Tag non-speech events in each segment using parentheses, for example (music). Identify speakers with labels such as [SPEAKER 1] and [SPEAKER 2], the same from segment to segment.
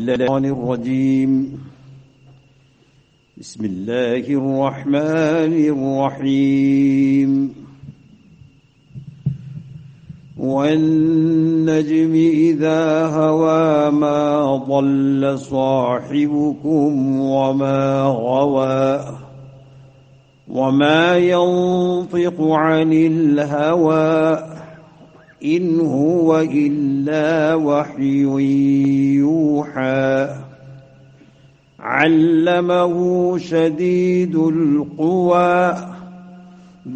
[SPEAKER 1] الشيطان الرجيم بسم الله الرحمن الرحيم والنجم إذا هوى ما ضل صاحبكم وما غوى وما ينطق عن الهوى إن هو إلا وحي يوحى علمه شديد القوى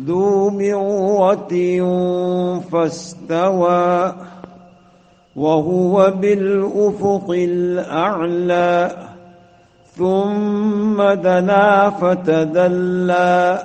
[SPEAKER 1] ذو مرة فاستوى وهو بالأفق الأعلى ثم دنا فتدلى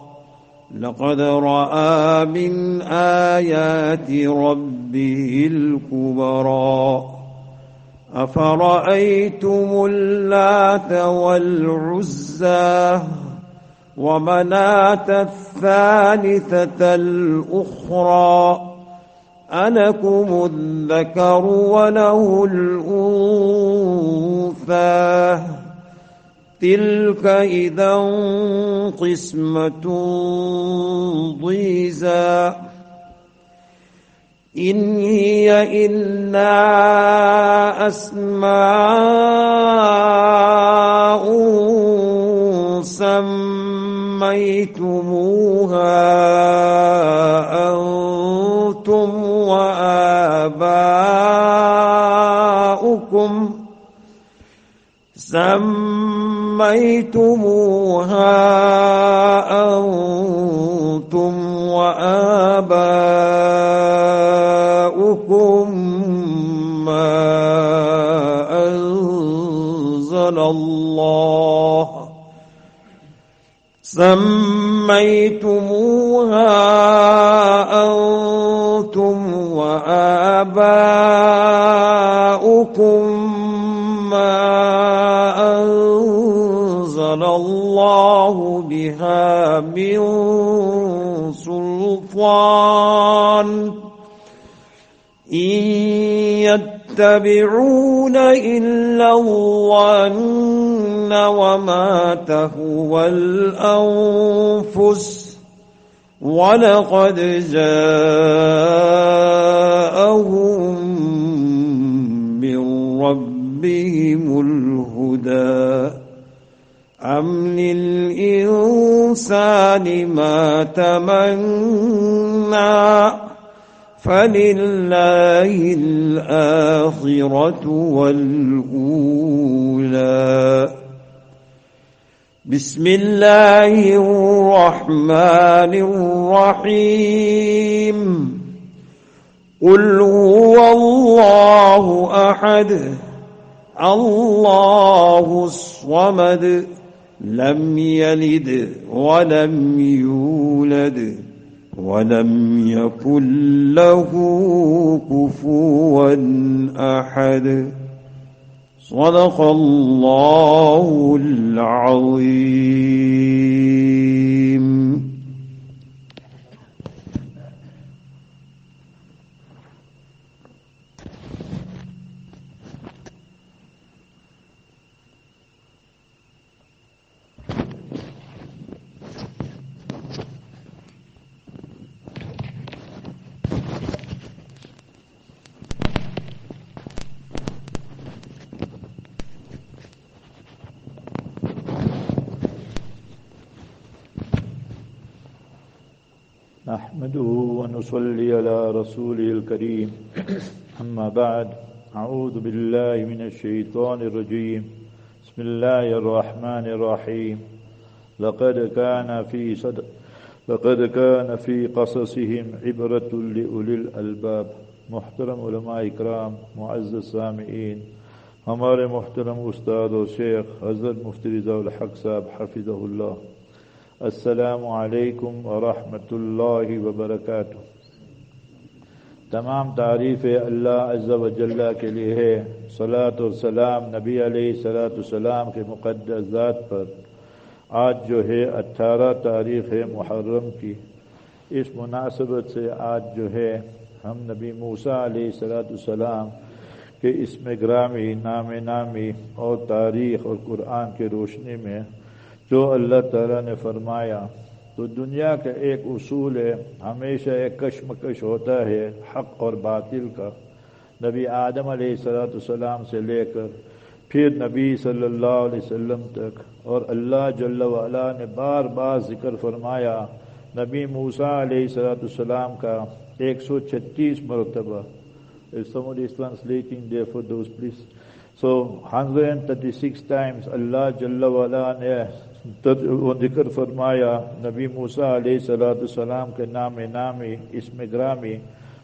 [SPEAKER 1] لقد رأى من آيات ربه الكبرى أفرأيتم اللات والعزى ومناة الثالثة الأخرى ألكم الذكر وله الأنثى تلك إذا قسمة ضيزى إن هي إلا أسماء سميتموها أنتم وآباؤكم سميتموها سميتموها أنتم وآباؤكم ما أنزل الله سميتموها أنتم وآباؤكم ما نزل الله بها من سلطان إن يتبعون إلا الظن وما تهوى الأنفس ولقد جاءهم من ربهم الهدى أم للإنسان ما تمنى فلله الآخرة والأولى بسم الله الرحمن الرحيم قل هو الله أحد الله الصمد لم يلد ولم يولد ولم يكن له كفوا أحد صدق الله العظيم
[SPEAKER 2] نحمده ونصلي على رسوله الكريم أما بعد أعوذ بالله من الشيطان الرجيم بسم الله الرحمن الرحيم لقد كان في صدق لقد كان في قصصهم عبرة لأولي الألباب محترم علماء اکرام معزز سامعین ہمارے محترم استاد و شیخ حضرت مفتی رضا الحق صاحب حفظہ اللہ السلام علیکم ورحمۃ اللہ وبرکاتہ تمام تعریف اللہ عز و جلہ کے لیے ہے صلاۃ السلام نبی علیہ صلاۃ السلام کے مقدس ذات پر آج جو ہے اٹھارہ تاریخ ہے محرم کی اس مناسبت سے آج جو ہے ہم نبی موسیٰ علیہ صلاۃ السلام کے اسم گرامی نام نامی اور تاریخ اور قرآن کے روشنی میں جو اللہ تعالیٰ نے فرمایا تو دنیا کا ایک اصول ہے ہمیشہ ایک کشمکش ہوتا ہے حق اور باطل کا نبی آدم علیہ صلاۃ السلام سے لے کر پھر نبی صلی اللہ علیہ وسلم تک اور اللہ جل وعلا نے بار بار ذکر فرمایا نبی موسیٰ علیہ صلاۃ السلام کا ایک سو چھتیس مرتبہ اسلم سو hundred and thirty six times Allah جل وعلا نے ذکر فرمایا نبی موسیٰ علیہ صلاۃ السلام کے نام نامی اس میں گرامی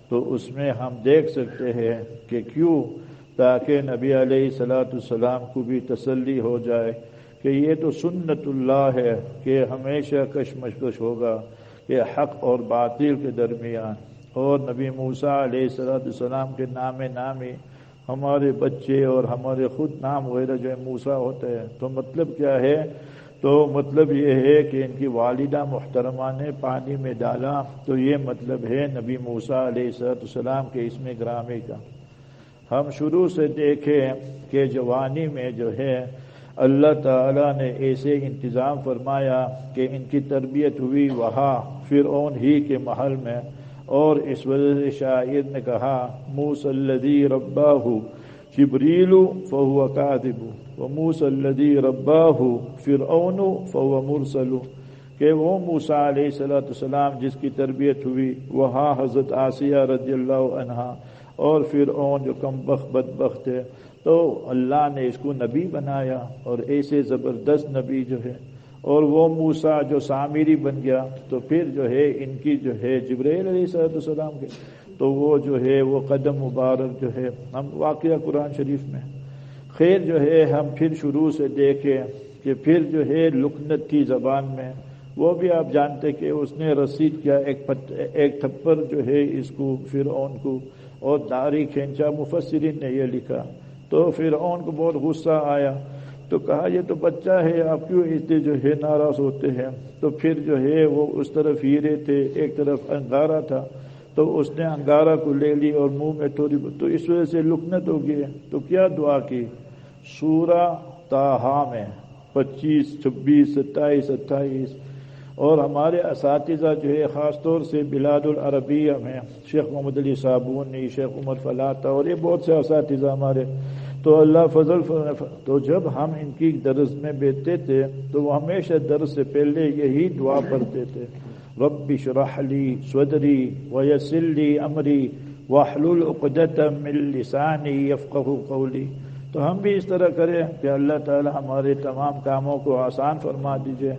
[SPEAKER 2] تو اس میں ہم دیکھ سکتے ہیں کہ کیوں تاکہ نبی علیہ صلاۃ السلام کو بھی تسلی ہو جائے کہ یہ تو سنت اللہ ہے کہ ہمیشہ کشمشکش ہوگا کہ حق اور باطل کے درمیان اور نبی موسیٰ علیہ صلاۃ السلام کے نام نامی ہمارے بچے اور ہمارے خود نام وغیرہ جو ہے موسا ہیں تو مطلب کیا ہے تو مطلب یہ ہے کہ ان کی والدہ محترمہ نے پانی میں ڈالا تو یہ مطلب ہے نبی موسا علیہ السلام کے اس میں گرامے کا ہم شروع سے دیکھیں کہ جوانی میں جو ہے اللہ تعالیٰ نے ایسے انتظام فرمایا کہ ان کی تربیت ہوئی وہاں فرعون ہی کے محل میں اور اس سے شاعر نے کہا مسلم ربا جبریلو فہو کاذب وموسى الذي رباه فرعون فهو مرسل کہ وہ موسا علیہ صلاۃ السلام جس کی تربیت ہوئی وہاں حضرت آسیہ رضی اللہ عنہا اور فرعون جو کم بخ بد بخت تو اللہ نے اس کو نبی بنایا اور ایسے زبردست نبی جو ہے اور وہ موسا جو سامری بن گیا تو پھر جو ہے ان کی جو ہے جبریل علیہ السلام کے تو وہ جو ہے وہ قدم مبارک جو ہے ہم واقعہ قرآن شریف میں خیر جو ہے ہم پھر شروع سے دیکھے کہ پھر جو ہے لکنت تھی زبان میں وہ بھی آپ جانتے کہ اس نے رسید کیا ایک تھپڑ جو ہے اس کو فرعون کو اور داری کھینچا مفسرین نے یہ لکھا تو فرعون کو بہت غصہ آیا تو کہا یہ تو بچہ ہے آپ کیوں اس جو ہے ناراض ہوتے ہیں تو پھر جو ہے وہ اس طرف ہیرے تھے ایک طرف انگارہ تھا تو اس نے انگارہ کو لے لی اور منہ میں تھوڑی تو اس وجہ سے لکنت ہو گئی تو کیا دعا کی سورہ تاہا میں پچیس چھبیس ستائیس اٹھائیس اور ہمارے اساتذہ جو ہے خاص طور سے بلاد العربیہ میں شیخ محمد علی صابونی شیخ عمر فلاطا اور یہ بہت سے اساتذہ ہمارے تو اللہ فضل تو جب ہم ان کی درس میں بیٹھتے تھے تو وہ ہمیشہ درس سے پہلے یہی دعا پڑھتے تھے رب لی صدری سدری ویسلی امری من لسانی یفقہ قولی تو ہم بھی اس طرح کریں کہ اللہ تعالی ہمارے تمام کاموں کو آسان فرما دیجئے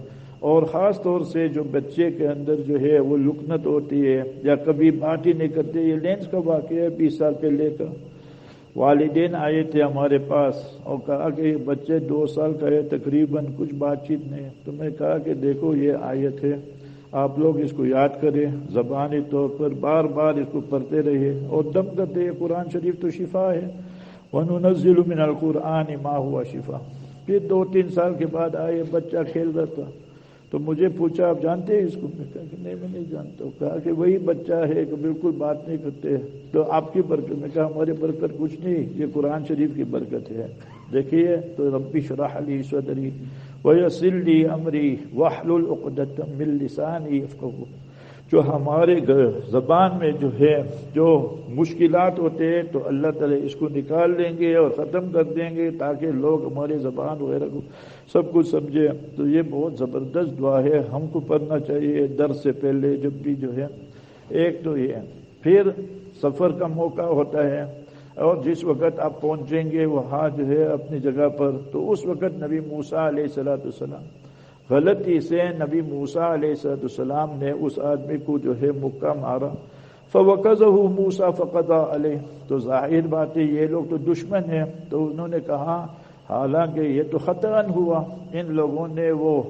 [SPEAKER 2] اور خاص طور سے جو بچے کے اندر جو ہے وہ لکنت ہوتی ہے یا کبھی بات ہی نہیں کرتے یہ لینس کا واقعہ ہے بیس سال پہ لے کر والدین آئے تھے ہمارے پاس اور کہا کہ یہ بچے دو سال کا ہے تقریباً کچھ بات چیت نہیں تو میں کہا کہ دیکھو یہ آیت ہے آپ لوگ اس کو یاد کریں زبانی طور پر بار بار اس کو پڑھتے رہے اور دم کرتے قرآن شریف تو شفا ہے وَنُنَزِّلُ مِنَ الْقُرْآنِ مَا هُوَ شِفَا پھر دو تین سال کے بعد آئے بچہ کھیل رہا تھا تو مجھے پوچھا آپ جانتے ہیں اس کو میں کہا کہ نہیں میں نہیں جانتا ہوں کہا کہ وہی بچہ ہے کہ بالکل بات نہیں کرتے تو آپ کی برکت میں کہا ہماری برکت کچھ نہیں یہ قرآن شریف کی برکت ہے دیکھیے تو ربی شرح علی صدری وہ لی امری وحل العقدت من لسانی جو ہمارے زبان میں جو ہے جو مشکلات ہوتے ہیں تو اللہ تعالیٰ اس کو نکال لیں گے اور ختم کر دیں گے تاکہ لوگ ہمارے زبان وغیرہ کو سب کچھ سمجھے تو یہ بہت زبردست دعا ہے ہم کو پڑھنا چاہیے در سے پہلے جب بھی جو ہے ایک تو یہ پھر سفر کا موقع ہوتا ہے اور جس وقت آپ پہنچیں گے وہاں جو ہے اپنی جگہ پر تو اس وقت نبی موسا علیہ السلام غلطی سے نبی موسا علیہ السلام نے اس آدمی کو جو ہے مکہ مارا فوقز ہوں موسا فقطہ علیہ تو ظاہر بات ہے یہ لوگ تو دشمن ہیں تو انہوں نے کہا حالانکہ یہ تو خطران ہوا ان لوگوں نے وہ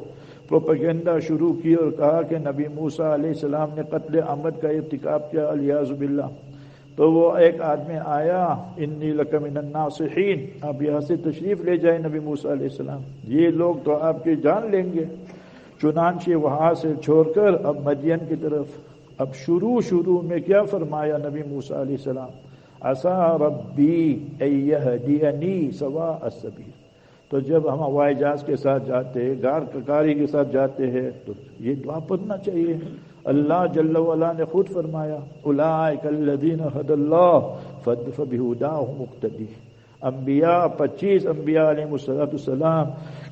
[SPEAKER 2] پروپیگنڈا شروع کی اور کہا کہ نبی موسا علیہ السلام نے قتل احمد کا ارتکاب کیا الیاز باللہ اللہ تو وہ ایک آدمی آیا انی لکم ان الناصحین آپ یہاں سے تشریف لے جائیں نبی موسیٰ علیہ السلام یہ لوگ تو آپ کی جان لیں گے چنانچہ وہاں سے چھوڑ کر اب مدین کی طرف اب شروع شروع میں کیا فرمایا نبی موسیٰ علیہ السلام اصا ربی ایہدینی سوا السبیر تو جب ہم ہوائی جہاز کے ساتھ جاتے ہیں گار کاری کے ساتھ جاتے ہیں تو یہ دعا پڑھنا چاہیے اللہ جل نے خود فرمایا الذین اللہ مقتدی انبیاء پچیس انبیاء علیہ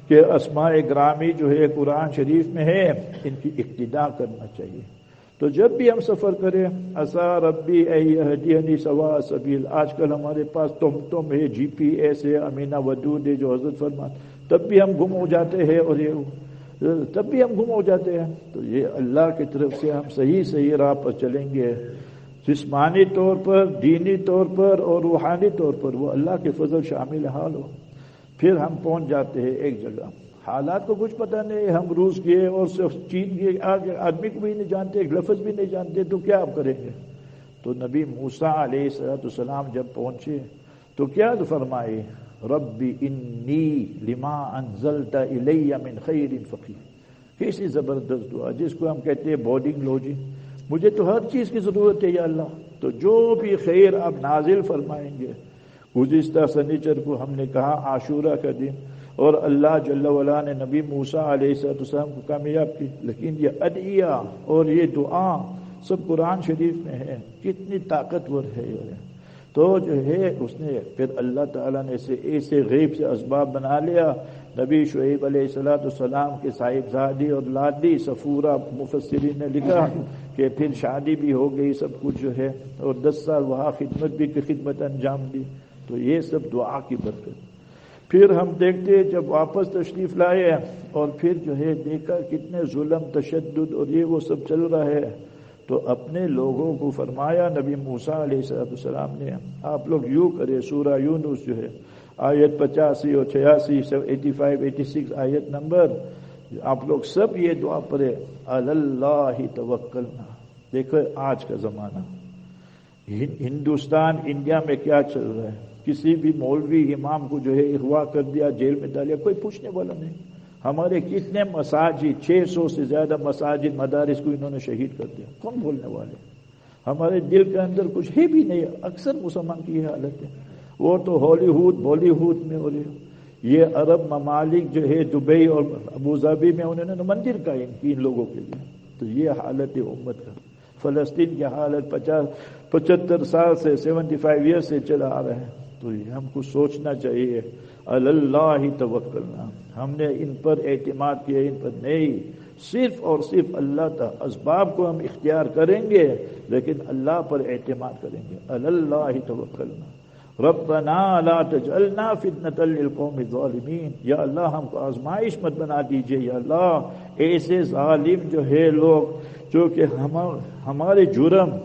[SPEAKER 2] کے اسماء گرامی جو ہے قرآن شریف میں ہے ان کی ابتدا کرنا چاہیے تو جب بھی ہم سفر کریں ربی سوا سبیل آج کل ہمارے پاس تم تم ہے جی پی ایس ہے امینہ ودود جو حضرت فرمان تب بھی ہم گم ہو جاتے ہیں اور یہ تب بھی ہم گم ہو جاتے ہیں تو یہ اللہ کی طرف سے ہم صحیح صحیح راہ پر چلیں گے جسمانی طور پر دینی طور پر اور روحانی طور پر وہ اللہ کے فضل شامل حال ہو پھر ہم پہنچ جاتے ہیں ایک جگہ حالات کو کچھ پتہ نہیں ہم روس گئے اور صرف چین گئے آدمی کو بھی نہیں جانتے ایک لفظ بھی نہیں جانتے تو کیا آپ کریں گے تو نبی موسا علیہ السلام جب پہنچے تو کیا فرمائے ربی انی لما انزلت الی من خیر فقیر کیسی زبردست دعا جس کو ہم کہتے ہیں بورڈنگ لوجنگ مجھے تو ہر چیز کی ضرورت ہے یا اللہ تو جو بھی خیر آپ نازل فرمائیں گے گزشتہ سنیچر کو ہم نے کہا عاشورہ کا دن اور اللہ جل نے نبی موسا علیہ السلام کو کامیاب کی لیکن یہ ادعیہ اور یہ دعا سب قرآن شریف میں ہے کتنی طاقتور ہے یہ تو جو ہے اس نے پھر اللہ تعالیٰ نے اسے ایسے غیب سے اسباب بنا لیا نبی شعیب علیہ السلاۃ السلام کے صاحب اور لادی صفورہ مفسرین نے لکھا کہ پھر شادی بھی ہو گئی سب کچھ جو ہے اور دس سال وہاں خدمت بھی کی خدمت انجام دی تو یہ سب دعا کی برکت پھر ہم دیکھتے جب واپس تشریف لائے اور پھر جو ہے دیکھا کتنے ظلم تشدد اور یہ وہ سب چل رہا ہے تو اپنے لوگوں کو فرمایا نبی موسا علیہ صلاح السلام نے آپ لوگ یوں کرے سورہ یونس جو ہے آیت پچاسی اور چھیاسی ایٹی فائیو ایٹی سکس آیت نمبر آپ لوگ سب یہ دعا پڑھے اللہ ہی دیکھو آج کا زمانہ ہندوستان انڈیا میں کیا چل رہا ہے کسی بھی مولوی امام کو جو ہے اغوا کر دیا جیل میں ڈالیا کوئی پوچھنے والا نہیں ہمارے کتنے مساجد چھ سو سے زیادہ مساجد مدارس کو انہوں نے شہید کر دیا کون بولنے والے ہمارے دل کے اندر کچھ ہے بھی نہیں اکثر مسلمان کی حالت ہے وہ تو ہالی ووڈ بالی ووڈ میں ہو یہ عرب ممالک جو ہے دبئی اور ابوظہبی میں انہوں نے مندر قائم کی ان لوگوں کے لیے تو یہ حالت ہے امت کا فلسطین کی حالت پچاس پچہتر سال سے سیونٹی فائیو ایئر سے چلا آ رہے ہیں تو یہ ہم کو سوچنا چاہیے اللہ ہی ہم نے ان پر اعتماد کیا ان پر نہیں صرف اور صرف اللہ تا اسباب کو ہم اختیار کریں گے لیکن اللہ پر اعتماد کریں گے اللہ ہی توکلنا ربنا لا تجعلنا فتنة للقوم الظالمین یا اللہ ہم کو آزمائش مت بنا دیجئے یا اللہ ایسے ظالم جو ہے لوگ جو کہ ہمارے جرم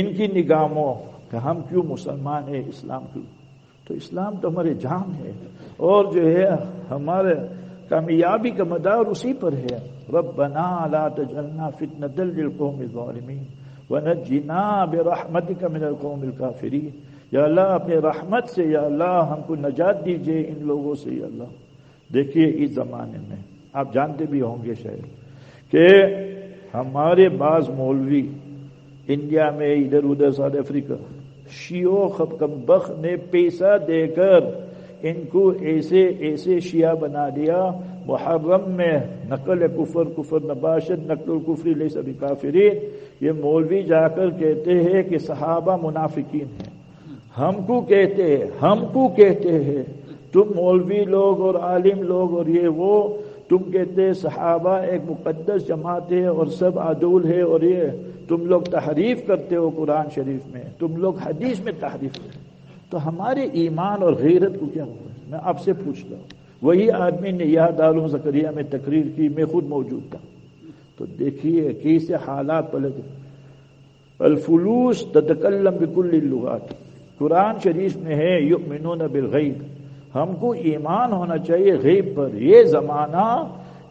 [SPEAKER 2] ان کی نگاہوں کہ ہم کیوں مسلمان ہیں اسلام کیوں تو اسلام تو ہمارے جان ہے اور جو ہے ہمارے کامیابی کا مدار اسی پر ہے لا ونجنا من القوم الكافرین یا اللہ اپنے رحمت سے یا اللہ ہم کو نجات دیجئے ان لوگوں سے یا اللہ دیکھیے اس زمانے میں آپ جانتے بھی ہوں گے شاید کہ ہمارے بعض مولوی انڈیا میں ادھر ادھر ساؤتھ افریقہ شیو خب نے پیسہ دے کر ان کو ایسے ایسے شیعہ بنا دیا محرم میں نقل کفر کفر نباشد نقل کفری لے سبھی کافری یہ مولوی جا کر کہتے ہیں کہ صحابہ منافقین ہیں ہم کو کہتے ہیں ہم کو کہتے ہیں تم مولوی لوگ اور عالم لوگ اور یہ وہ تم کہتے صحابہ ایک مقدس جماعت ہے اور سب عدول ہے اور یہ تم لوگ تحریف کرتے ہو قرآن شریف میں تم لوگ حدیث میں تحریف کرتے تو ہمارے ایمان اور غیرت کو کیا ہوا ہے میں آپ سے پوچھتا ہوں وہی آدمی نے یہ دالوں زکریہ میں تقریر کی میں خود موجود تھا تو دیکھیے کیسے حالات پلٹ الفلوس تتکلم بکل لغات قرآن شریف میں ہے یؤمنون بالغیب ہم کو ایمان ہونا چاہیے غیب پر یہ زمانہ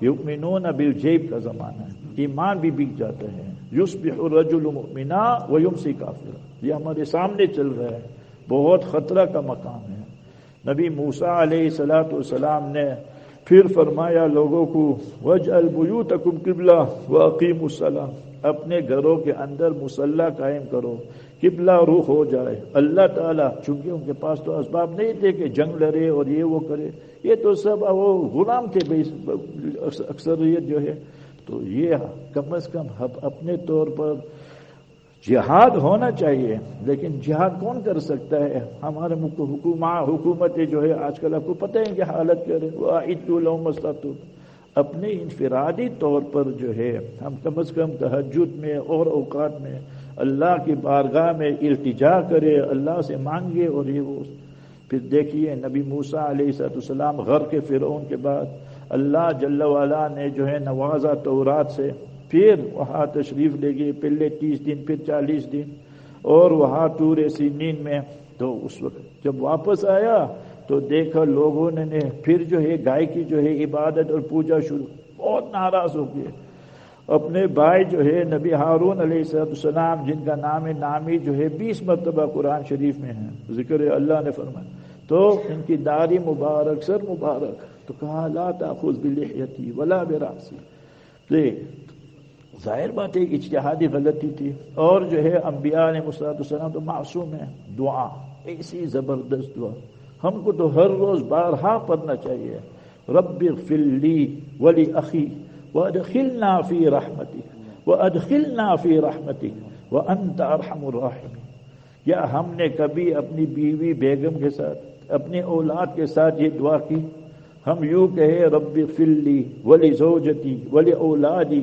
[SPEAKER 2] یؤمنون بالجیب کا زمانہ ہے ایمان بھی بک جاتا ہے یسبح الرجل مؤمنا و یمسی کافر یہ ہمارے سامنے چل رہا ہے بہت خطرہ کا مقام ہے نبی موسیٰ علیہ السلاۃ والسلام نے پھر فرمایا لوگوں کو وج البیوتکم قبلہ واقیم السلام اپنے گھروں کے اندر مسلح قائم کرو قبلہ روح ہو جائے اللہ تعالیٰ چونکہ ان کے پاس تو اسباب نہیں تھے کہ جنگ لڑے اور یہ وہ کرے یہ تو سب وہ غلام تھے اکثریت جو ہے تو یہ کم از کم اپنے طور پر جہاد ہونا چاہیے لیکن جہاد کون کر سکتا ہے ہمارے حکومت جو ہے آج کل آپ کو پتہ ہے کہ حالت اپنے انفرادی طور پر جو ہے ہم کم از کم تحجد میں اور اوقات میں اللہ کی بارگاہ میں التجا کرے اللہ سے مانگے اور یہ وہ پھر دیکھیے نبی موسا علیہ السلام غر کے فرعون کے بعد اللہ جل والا نے جو ہے نوازا تورات سے پھر وہاں تشریف لے گئے پہلے تیس دن پھر چالیس دن اور وہاں ٹور ایسی نیند میں تو اس وقت جب واپس آیا تو دیکھا لوگوں نے پھر جو ہے گائے کی جو ہے عبادت اور پوجا شروع بہت ناراض ہو گئے اپنے بھائی جو ہے نبی ہارون علیہ صاحب السلام جن کا نام نامی جو ہے بیس مرتبہ قرآن شریف میں ہے ذکر اللہ نے فرمایا تو ان کی داری مبارک سر مبارک تو کہا لا تاخذ بلحیتی ولا براسی لے ظاہر بات ہے اجتہادی غلطی تھی اور جو ہے انبیاء علیہ مسلط السلام تو معصوم ہیں دعا ایسی زبردست دعا ہم کو تو ہر روز بارہا پڑھنا چاہیے رب لی ولی اخی و ادخلنا فی رحمتی و ادخلنا فی رحمتی و انت ارحم الرحم یا ہم نے کبھی اپنی بیوی بیگم کے ساتھ اپنے اولاد کے ساتھ یہ دعا کی ہم یوں کہے رب فلی ولی ولی ولی زوجتی اولادی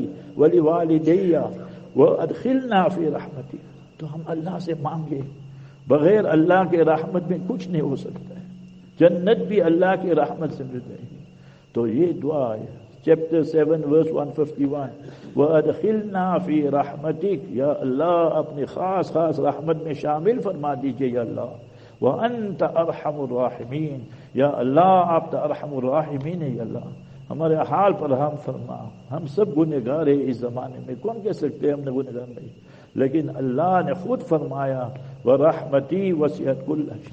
[SPEAKER 2] فی رحمتی تو ہم اللہ سے مانگے بغیر اللہ کے رحمت میں کچھ نہیں ہو سکتا ہے جنت بھی اللہ کے رحمت سے مل گی تو یہ دعا ہے chapter seven verse one fifty one وہ فی رحمتک یا اللہ اپنی خاص خاص رحمت میں شامل فرما دیجئے یا اللہ وہ انت ارحم الراحمین یا اللہ آپ تو الحم الرحمین اللہ ہمارے حال پر ہم فرما ہم سب گنہ گار ہیں اس زمانے میں کون کہہ ہیں ہم نے گنہ گار نہیں لیکن اللہ نے خود فرمایا وہ رحمتی وسیعت اللہ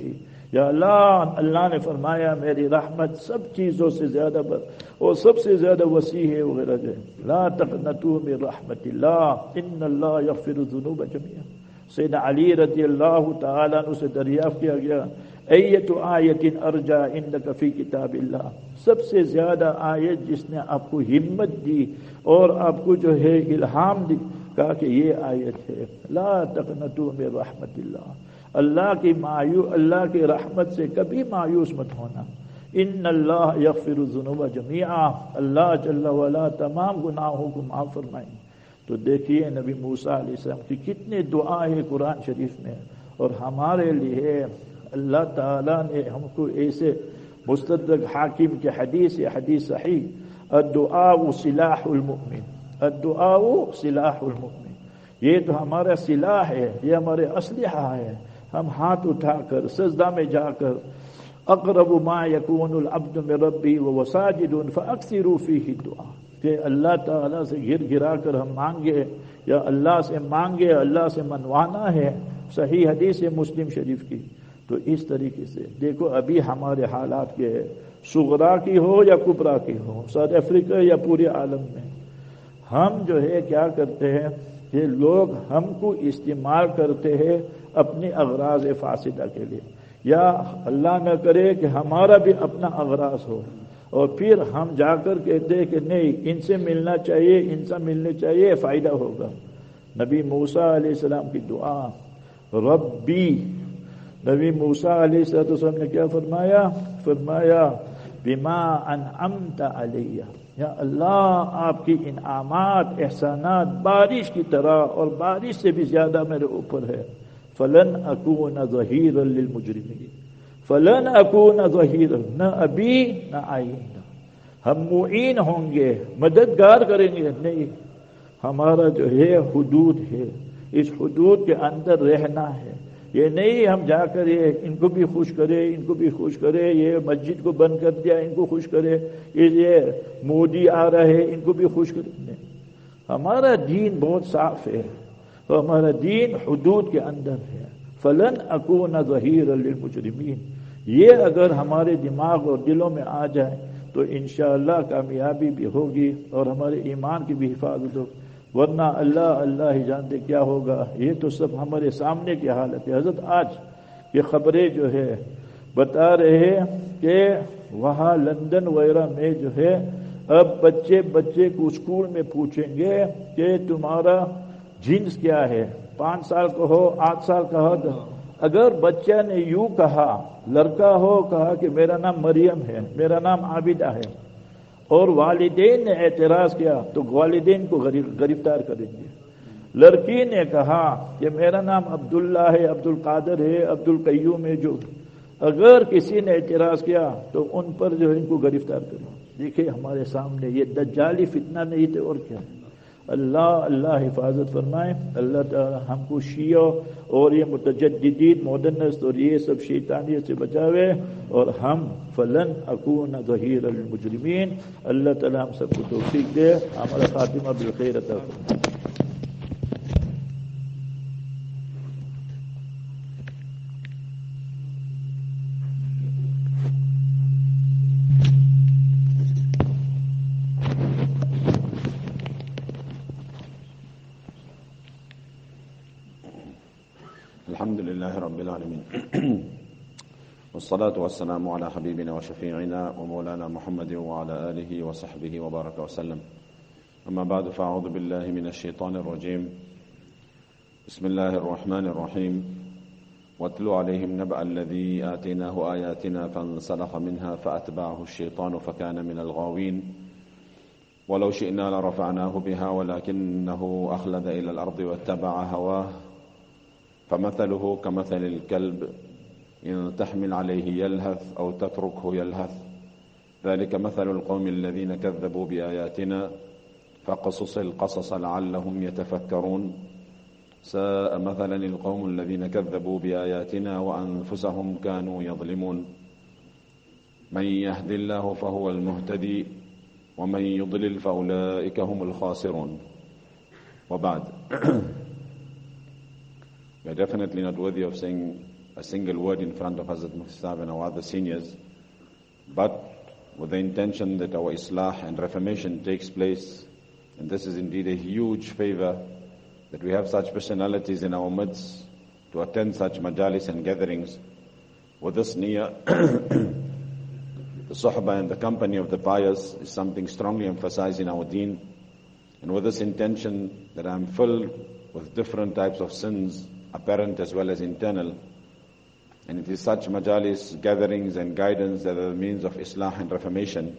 [SPEAKER 2] یا اللہ اللہ نے فرمایا میری رحمت سب چیزوں سے زیادہ بر سب سے زیادہ وسیع ہے وغیرہ ہے لا می من رحمت اللہ ان اللہ اللہ یغفر الذنوب علی رضی تعالیٰ نے دریافت کیا گیا ایت آیت ارجا اندک فی کتاب اللہ سب سے زیادہ آیت جس نے آپ کو ہمت دی اور آپ کو جو ہے الہام دی کہا کہ یہ آیت ہے لا تقنطو میں رحمت اللہ اللہ کی مایو اللہ کی رحمت سے کبھی مایوس مت ہونا ان اللہ یغفر الذنوب جميعا اللہ جل وعلا تمام گناہوں کو معاف فرمائیں تو دیکھیے نبی موسیٰ علیہ السلام کی کتنی دعا ہے قرآن شریف میں اور ہمارے لیے اللہ تعالیٰ نے ہم کو ایسے مستدق حاکم کی حدیث حدیث صحیح الدعاء الدعاء سلاح سلاح المؤمن المؤمن یہ تو ہمارا سلاح ہے یہ ہمارے اسلحہ ہے ہم ہاتھ اٹھا کر سجدہ میں جا کر اقرب ما یکون العبد من ربی وساجد الفاق فیہ الدعاء کہ اللہ تعالیٰ سے گر گرا کر ہم مانگے یا اللہ سے مانگے اللہ سے منوانا ہے صحیح حدیث مسلم شریف کی تو اس طریقے سے دیکھو ابھی ہمارے حالات کے ہے کی ہو یا کبرا کی ہو ساؤتھ افریقہ یا پورے عالم میں ہم جو ہے کیا کرتے ہیں یہ لوگ ہم کو استعمال کرتے ہیں اپنی اغراض فاسدہ کے لیے یا اللہ نہ کرے کہ ہمارا بھی اپنا اغراض ہو اور پھر ہم جا کر کہتے کہ نہیں ان سے ملنا چاہیے ان سے ملنے چاہیے فائدہ ہوگا نبی موسا علیہ السلام کی دعا ربی نبی موسیٰ علیہ السلام نے کیا فرمایا فرمایا بما انعمت علیہ یا اللہ آپ کی انعامات احسانات بارش کی طرح اور بارش سے بھی زیادہ میرے اوپر ہے فلن اکون ظہیر للمجرمین فلن اکون ظہیر نہ ابھی نہ آئین ہم معین ہوں گے مددگار کریں گے نہیں ہمارا جو ہے حدود ہے اس حدود کے اندر رہنا ہے یہ نہیں ہم جا کر یہ ان کو بھی خوش کرے ان کو بھی خوش کرے یہ مسجد کو بند کر دیا ان کو خوش کرے یہ مودی آ رہے ان کو بھی خوش کرے ہمارا دین بہت صاف ہے تو ہمارا دین حدود کے اندر ہے فلن اکون ظہیر المجرمین یہ اگر ہمارے دماغ اور دلوں میں آ جائے تو انشاءاللہ کامیابی بھی ہوگی اور ہمارے ایمان کی بھی حفاظت ہوگی ورنہ اللہ اللہ ہی جانتے کیا ہوگا یہ تو سب ہمارے سامنے کی حالت ہے حضرت آج یہ خبریں جو ہے بتا رہے کہ وہاں لندن وغیرہ میں جو ہے اب بچے بچے کو اسکول میں پوچھیں گے کہ تمہارا جینس کیا ہے پانچ سال کا ہو آٹھ سال کا ہو اگر بچہ نے یوں کہا لڑکا ہو کہا کہ میرا نام مریم ہے میرا نام عابدہ ہے اور والدین نے اعتراض کیا تو والدین کو گرفتار کریں گے لڑکی نے کہا کہ میرا نام عبداللہ ہے عبد القادر ہے عبد القیوم ہے جو اگر کسی نے اعتراض کیا تو ان پر جو ان کو گرفتار کروں دیکھیں ہمارے سامنے یہ دجالی فتنہ نہیں تھے اور کیا ہے اللہ اللہ حفاظت فرمائے اللہ تعالی ہم کو شیعہ اور یہ متجددین مودنس اور یہ سب شیطانیہ سے بچاوے اور ہم فلن اکون ظہیر المجرمین اللہ تعالی ہم سب کو توفیق دے ہمارا خاتمہ عطا فرمائے
[SPEAKER 3] والصلاة والسلام على حبيبنا وشفيعنا ومولانا محمد وعلى آله وصحبه وبارك وسلم أما بعد فأعوذ بالله من الشيطان الرجيم بسم الله الرحمن الرحيم واتلو عليهم نبأ الذي آتيناه آياتنا فانسلخ منها فأتبعه الشيطان فكان من الغاوين ولو شئنا لرفعناه بها ولكنه أخلد إلى الأرض واتبع هواه فمثله كمثل الكلب إن تحمل عليه يلهث أو تتركه يلهث ذلك مثل القوم الذين كذبوا بآياتنا فقصص القصص لعلهم يتفكرون ساء مثلا القوم الذين كذبوا بآياتنا وأنفسهم كانوا يظلمون من يهد الله فهو المهتدي ومن يضلل فأولئك هم الخاسرون وبعد We are definitely not worthy of saying a single word in front of Hazrat Mufti and our other seniors, but with the intention that our Islah and reformation takes place, and this is indeed a huge favor that we have such personalities in our midst to attend such majalis and gatherings. With this nia, (coughs) the Sahaba and the company of the pious is something strongly emphasized in our deen. And with this intention that I am filled with different types of sins, apparent as well as internal, and it is such majalis, gatherings and guidance that are the means of Islam and reformation.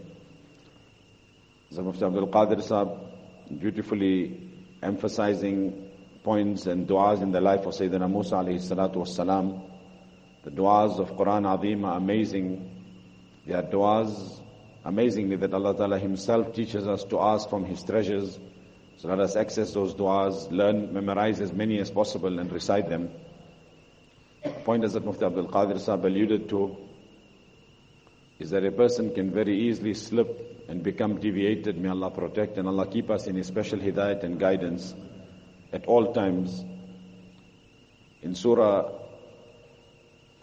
[SPEAKER 3] Mufti Abdul Qadir Saab beautifully emphasizing points and du'as in the life of Sayyidina Musa alayhi salatu wasalam. The du'as of Quran Azim are amazing. They are du'as amazingly that Allah Ta'ala Himself teaches us to ask from His treasures. So let us access those du'as, learn, memorize as many as possible and recite them point that Mufti Abdul Qadir Saab alluded to is that a person can very easily slip and become deviated. May Allah protect and Allah keep us in His special hidayat and guidance at all times. In Surah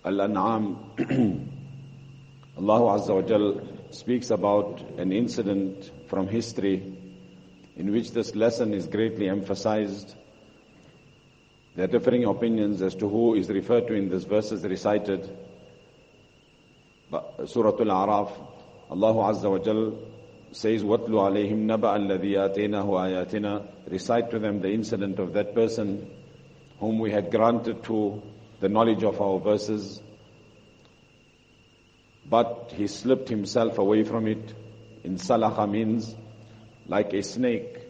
[SPEAKER 3] Al-An'am, (clears throat) Allah Azza wa Jal speaks about an incident from history in which this lesson is greatly emphasized there are differing opinions as to who is referred to in these verses recited. Surah Al-Araf, Allah Azza wa Jal says, وَاتْلُ عَلَيْهِمْ نَبَأَ الَّذِي آتَيْنَاهُ آيَاتِنَا Recite to them the incident of that person whom we had granted to the knowledge of our verses, but he slipped himself away from it. In salaha means like a snake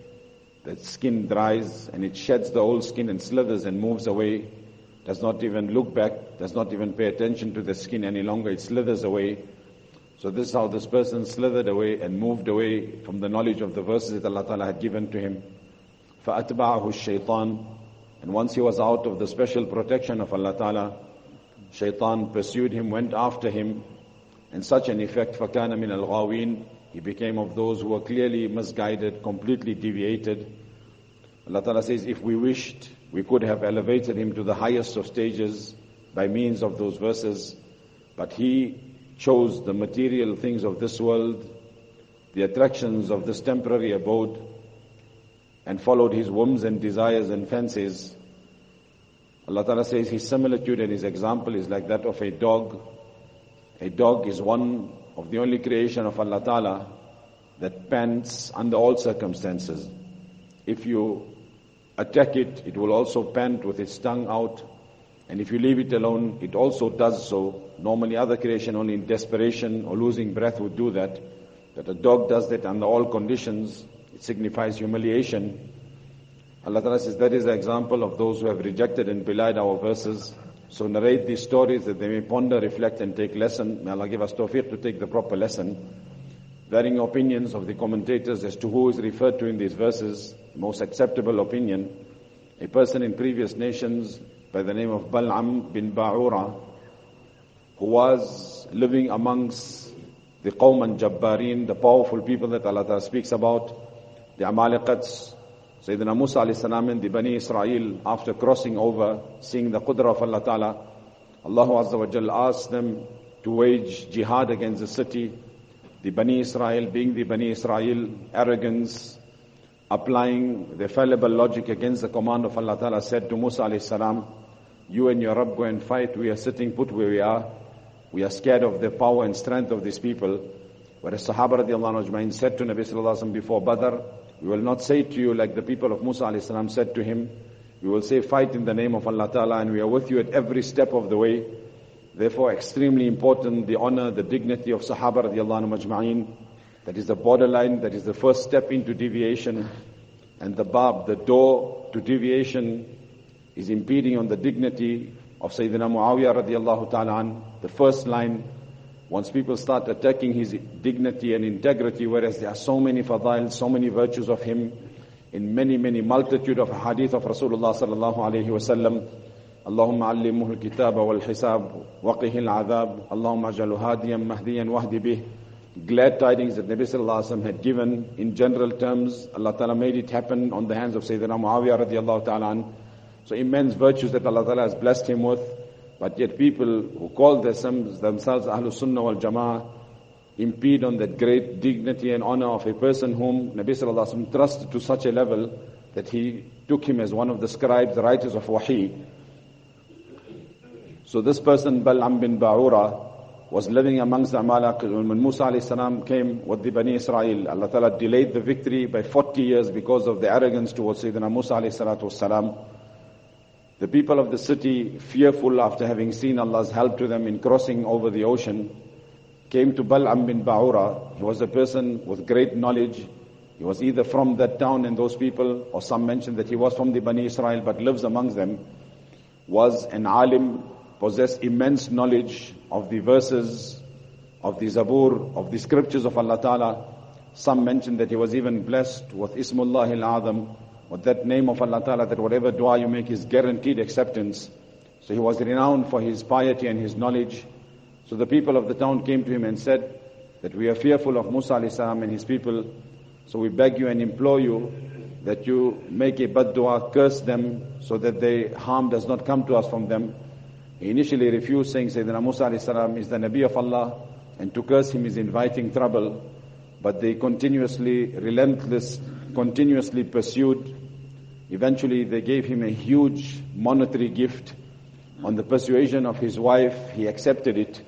[SPEAKER 3] the skin dries and it sheds the old skin and slithers and moves away, does not even look back, does not even pay attention to the skin any longer, it slithers away. So this is how this person slithered away and moved away from the knowledge of the verses that Allah Ta'ala had given to him. فَأَتْبَعَهُ shaitan, And once he was out of the special protection of Allah Ta'ala, shaitan pursued him, went after him, and such an effect, فَكَانَ مِنَ الْغَاوِينَ he became of those who were clearly misguided, completely deviated. Allah Ta'ala says, if we wished, we could have elevated him to the highest of stages by means of those verses, but he chose the material things of this world, the attractions of this temporary abode, and followed his whims and desires and fancies. Allah Ta'ala says his similitude and his example is like that of a dog. A dog is one of the only creation of Allah Ta'ala that pants under all circumstances. If you attack it, it will also pant with its tongue out. And if you leave it alone, it also does so. Normally other creation only in desperation or losing breath would do that. That a dog does that under all conditions, it signifies humiliation. Allah Ta'ala says that is the example of those who have rejected and belied our verses. So narrate these stories that they may ponder, reflect and take lesson. May Allah give us tawfiq to take the proper lesson. Varying opinions of the commentators as to who is referred to in these verses, most acceptable opinion, a person in previous nations by the name of Bal'am bin Ba'ura, who was living amongst the Qawm and Jabbarin, the powerful people that Allah Ta'ala speaks about, the Amalekats, Sayyidina Musa alayhi and the Bani Israel, after crossing over, seeing the Qudra of Allah Ta'ala, Allah Azza wa Jal asked them to wage jihad against the city. The Bani Israel, being the Bani Israel, arrogance, applying the fallible logic against the command of Allah Ta'ala, said to Musa alayhi salam, you and your Rabb go and fight. We are sitting put where we are. We are scared of the power and strength of these people. Whereas Sahaba radiallahu anhu said to Nabi sallallahu alayhi before Badr, we will not say to you like the people of Musa a.s. said to him, we will say fight in the name of Allah Ta'ala and we are with you at every step of the way. Therefore extremely important the honor, the dignity of Sahaba radiallahu majma'in. That is the borderline, that is the first step into deviation. And the bab, the door to deviation is impeding on the dignity of Sayyidina Muawiyah radiallahu ta'ala the first line once people start attacking his dignity and integrity, whereas there are so many fadail, so many virtues of him, in many, many multitude of hadith of Rasulullah sallallahu alayhi wasallam, اللهم علمه الكتاب والحساب وقه العذاب اللهم اجعله هاديا مهديا واهد به glad tidings that Nabi sallallahu alaihi wasallam had given in general terms Allah ta'ala made it happen on the hands of Sayyidina Muawiyah radiallahu ta'ala so immense virtues that Allah ta'ala has blessed him with but yet people who call themselves Ahlus Sunnah wal Jama'ah impede on that great dignity and honor of a person whom Nabi Sallallahu Alaihi Wasallam trusted to such a level that he took him as one of the scribes, the writers of Wahi. So this person, Bal'am bin Ba'ura, was living amongst the Amalak. When Musa alayhi salam came with the Bani Israel, Allah Ta'ala delayed the victory by 40 years because of the arrogance towards Sayyidina Musa alayhi salatu wasalam. The people of the city, fearful after having seen Allah's help to them in crossing over the ocean, came to Bal'am bin Ba'ura. He was a person with great knowledge. He was either from that town and those people, or some mention that he was from the Bani Israel but lives amongst them, was an alim, possessed immense knowledge of the verses of the Zabur, of the scriptures of Allah Ta'ala. Some mention that he was even blessed with Ismullah al-Azam, with that name of Allah Ta'ala that whatever dua you make is guaranteed acceptance. So he was renowned for his piety and his knowledge. So the people of the town came to him and said that we are fearful of Musa Islam and his people. So we beg you and implore you that you make a bad dua, curse them so that the harm does not come to us from them. He initially refused saying Sayyidina Musa Islam is the Nabi of Allah and to curse him is inviting trouble. But they continuously, relentless, continuously pursued Eventually, they gave him a huge monetary gift. On the persuasion of his wife, he accepted it.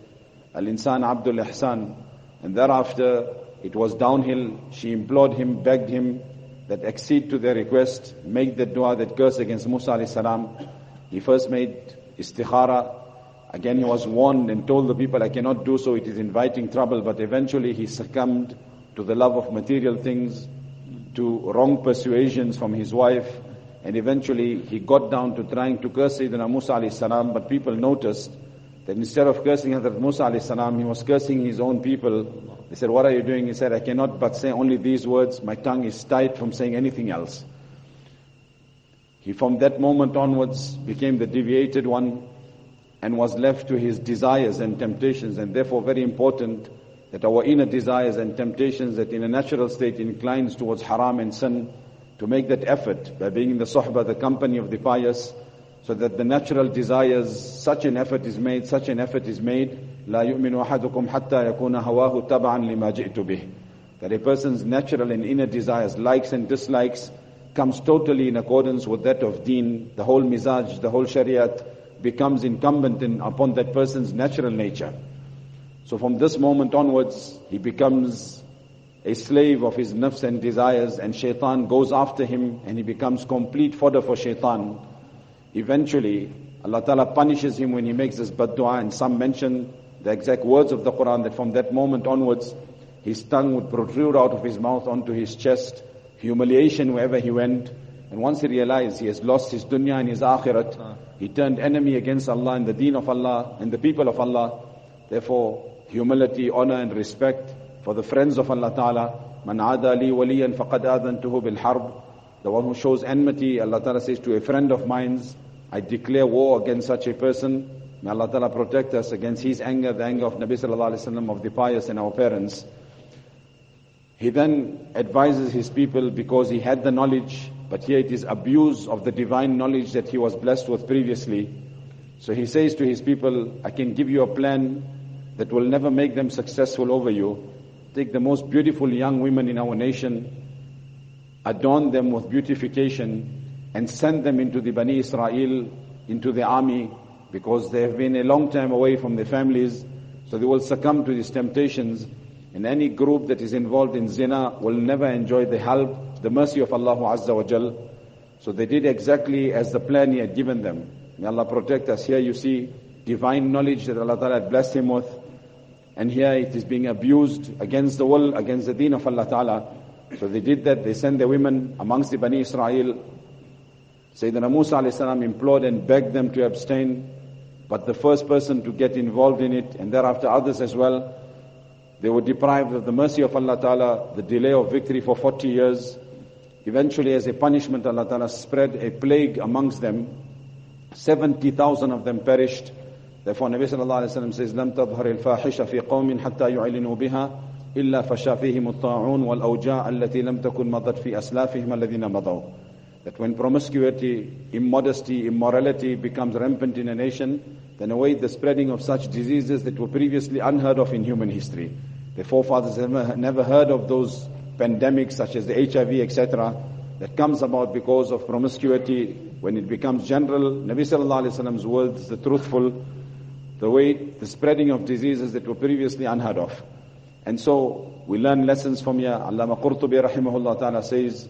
[SPEAKER 3] Al-Insan Abdul Ihsan. And thereafter, it was downhill. She implored him, begged him that accede to their request, make the dua, that curse against Musa alayhi salam. He first made istikhara. Again, he was warned and told the people, I cannot do so, it is inviting trouble. But eventually, he succumbed to the love of material things, to wrong persuasions from his wife, and eventually he got down to trying to curse Sayyidina Musa alayhi salam, but people noticed that instead of cursing Hazrat Musa alayhi salam, he was cursing his own people. They said, what are you doing? He said, I cannot but say only these words. My tongue is tied from saying anything else. He from that moment onwards became the deviated one and was left to his desires and temptations and therefore very important that our inner desires and temptations that in a natural state inclines towards haram and sin to make that effort by being in the sohbah, the company of the pious, so that the natural desires, such an effort is made, such an effort is made. لا يؤمن أحدكم حتى يكون هواه تبعا لما جئت به. That a person's natural and inner desires, likes and dislikes, comes totally in accordance with that of deen, the whole mizaj, the whole shariat becomes incumbent in, upon that person's natural nature. So from this moment onwards, he becomes a slave of his nafs and desires and shaitan goes after him and he becomes complete fodder for shaitan. Eventually, Allah Ta'ala punishes him when he makes this bad dua and some mention the exact words of the Quran that from that moment onwards, his tongue would protrude out of his mouth onto his chest, humiliation wherever he went. And once he realized he has lost his dunya and his akhirat, he turned enemy against Allah and the deen of Allah and the people of Allah. Therefore, humility, honor and respect for the friends of Allah Ta'ala, Man adali waliyan faqad adantuhu bil harb. The one who shows enmity, Allah Ta'ala says to a friend of mine, I declare war against such a person. May Allah Ta'ala protect us against his anger, the anger of Nabi Sallallahu Alaihi Wasallam, of the pious and our parents. He then advises his people because he had the knowledge, but here it is abuse of the divine knowledge that he was blessed with previously. So he says to his people, I can give you a plan that will never make them successful over you, take the most beautiful young women in our nation, adorn them with beautification, and send them into the Bani Israel, into the army, because they have been a long time away from their families, so they will succumb to these temptations. And any group that is involved in zina will never enjoy the help, the mercy of Allah Azza wa Jal. So they did exactly as the plan He had given them. May Allah protect us. Here you see divine knowledge that Allah Ta'ala had blessed him with and here it is being abused against the will, against the deen of Allah Ta'ala. So they did that. They sent their women amongst the Bani Israel. Sayyidina Musa alayhi salam implored and begged them to abstain. But the first person to get involved in it, and thereafter others as well, they were deprived of the mercy of Allah Ta'ala, the delay of victory for 40 years. Eventually, as a punishment, Allah Ta'ala spread a plague amongst them. 70,000 of them perished. Therefore, Nabi sallallahu alayhi wa sallam says, لَمْ تَظْهَرِ الْفَاحِشَ فِي قَوْمٍ حَتَّى يُعْلِنُوا بِهَا إِلَّا فَشَى فِيهِمُ الطَّاعُونَ وَالْأَوْجَاءَ الَّتِي لَمْ تَكُنْ مَضَتْ فِي أَسْلَافِهِمَ الَّذِينَ مَضَوْا That when promiscuity, immodesty, immorality becomes rampant in a nation, then await the spreading of such diseases that were previously unheard of in human history. The forefathers have never heard of those pandemics such as the HIV, etc., that comes about because of promiscuity. When it becomes general, Nabi Sallallahu Alaihi Wasallam's words, the truthful, the way the spreading of diseases that were previously unheard of. And so we learn lessons from here. Allama Qurtubi rahimahullah ta'ala says,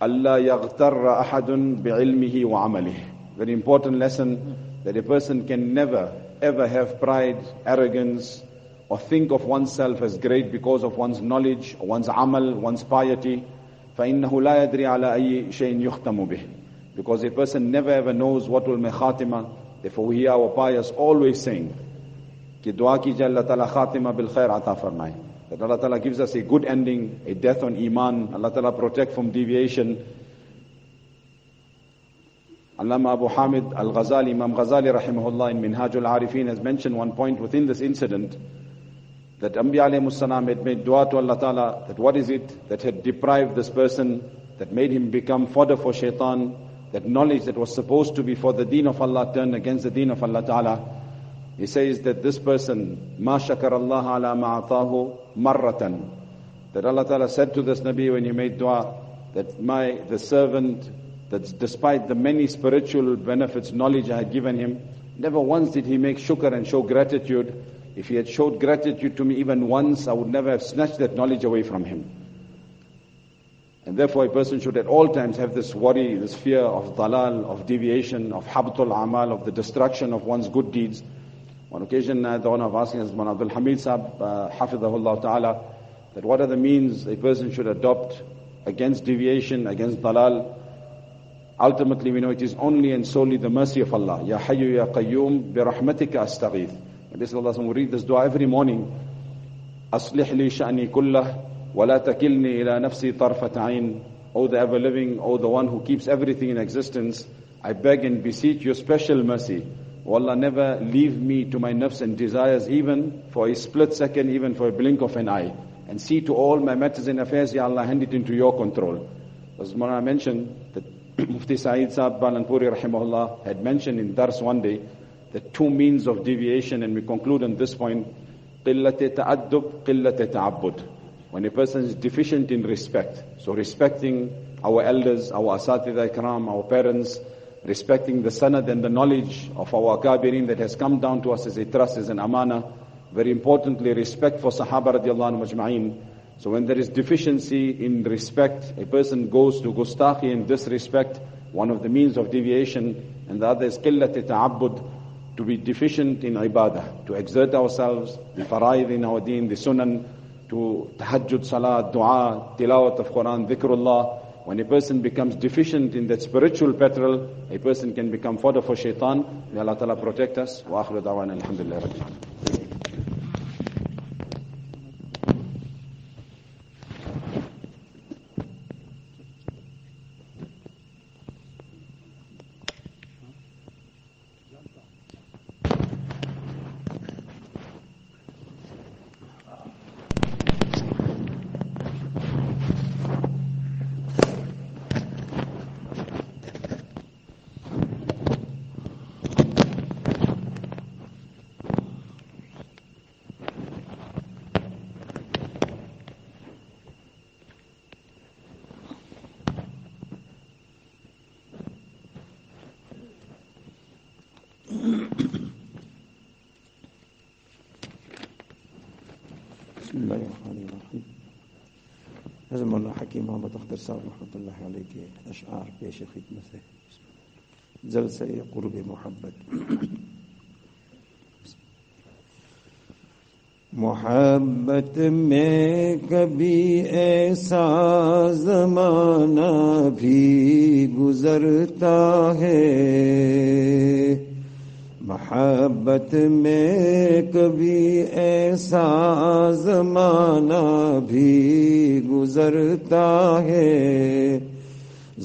[SPEAKER 3] Allah yaghtarra ahadun bi'ilmihi wa amalihi. Very important lesson that a person can never ever have pride, arrogance, or think of oneself as great because of one's knowledge, one's amal, one's piety. فَإِنَّهُ لَا يَدْرِي عَلَى أَيِّ شَيْءٍ يُخْتَمُ بِهِ Because a person never ever knows what will make khatima, Therefore we hear our pious always saying, कि दुआ कीजिए अल्लाह ताला Khatima bill खैर आता that Allah Ta'ala gives us a good ending, a death on Iman. Allah Ta'ala protect from deviation. Allama Abu Hamid Al-Ghazali, Imam Ghazali rahimahullah in Minhajul Arifin has mentioned one point within this incident that Anbiya alayhi salam had made dua to Allah Ta'ala that what is it that had deprived this person that made him become fodder for shaitan that knowledge that was supposed to be for the deen of Allah turned against the deen of Allah Ta'ala. He says that this person, مَا شَكَرَ اللَّهَ عَلَى مَا مَرَّةً That Allah Ta'ala said to this Nabi when he made dua, that my, the servant, that despite the many spiritual benefits, knowledge I had given him, never once did he make shukr and show gratitude. If he had showed gratitude to me even once, I would never have snatched that knowledge away from him. And therefore a person should at all times have this worry, this fear of dalal, of deviation, of habtul amal, of the destruction of one's good deeds. On occasion, uh, the honour of asking Hazman Abdul Hamid Sahib, uh, Hafizahullah Ta'ala, that what are the means a person should adopt against deviation, against dalal. Ultimately, we know it is only and solely the mercy of Allah. Ya Hayyu Ya Qayyum, bi rahmatika astaghith. And this is Allah, we read this dua every morning. Aslih li sha'ni kullah. وَلَا تَكِلْنِي إِلَىٰ نَفْسِي طَرْفَةَ عَيْنٍ O the ever-living, O the one who keeps everything in existence, I beg and beseech your special mercy. O Allah, never leave me to my nafs and desires even for a split second, even for a blink of an eye. And see to all my matters and affairs, Ya Allah, hand it into your control. As Mona mentioned, that (clears throat) Mufti Saeed Saab Balanpuri rahimahullah had mentioned in Dars one day, the two means of deviation, and we conclude on this point, قِلَّةِ تَعَدُّبْ قِلَّةِ تَعَبُّدْ when a person is deficient in respect, so respecting our elders, our asatid ikram, our parents, respecting the sanad and the knowledge of our akabirin that has come down to us as a trust, as an amana, very importantly, respect for sahaba radiallahu majma'in. So when there is deficiency in respect, a person goes to gustaki in disrespect, one of the means of deviation, and the other is qillat ta'abbud, to be deficient in ibadah, to exert ourselves, the faraid in our deen, the sunan, to tahajjud salah, dua, tilawat of Quran, dhikrullah. When a person becomes deficient in that spiritual petrol, a person can become fodder for shaitan. May Allah Ta'ala protect us. Wa akhiru da'wana alhamdulillah.
[SPEAKER 1] اللہ الرحمن الرحیم حکیم محمد اختر صاحب رحمۃ اللہ علیہ کے اشعار پیش خدمت ہے جلسہ قرب محبت محبت میں کبھی ایسا زمانہ بھی گزرتا ہے محبت میں کبھی ایسا زمانہ بھی گزرتا ہے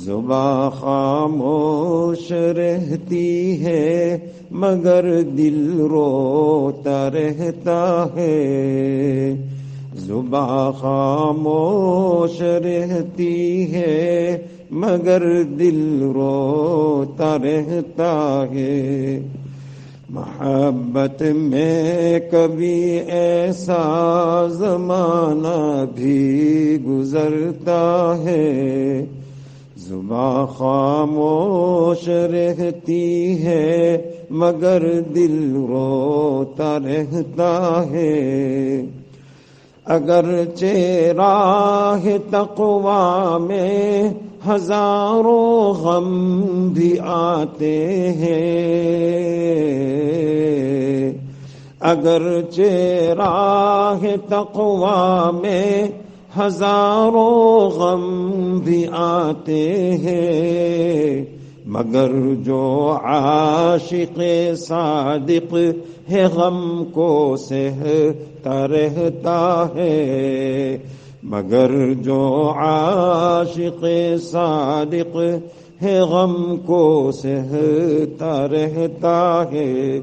[SPEAKER 1] زباں خاموش رہتی ہے مگر دل روتا رہتا ہے زباں خاموش رہتی ہے مگر دل روتا رہتا ہے محبت میں کبھی ایسا زمانہ بھی گزرتا ہے زباں خاموش رہتی ہے مگر دل روتا رہتا ہے اگر چیرا ہے تقوام میں ہزاروں غم بھی آتے ہیں اگر چیرا تقوا میں ہزاروں غم بھی آتے ہیں مگر جو عاشق صادق ہے غم کو سہتا رہتا ہے مگر جو عاشق صادق ہے غم کو سہتا رہتا ہے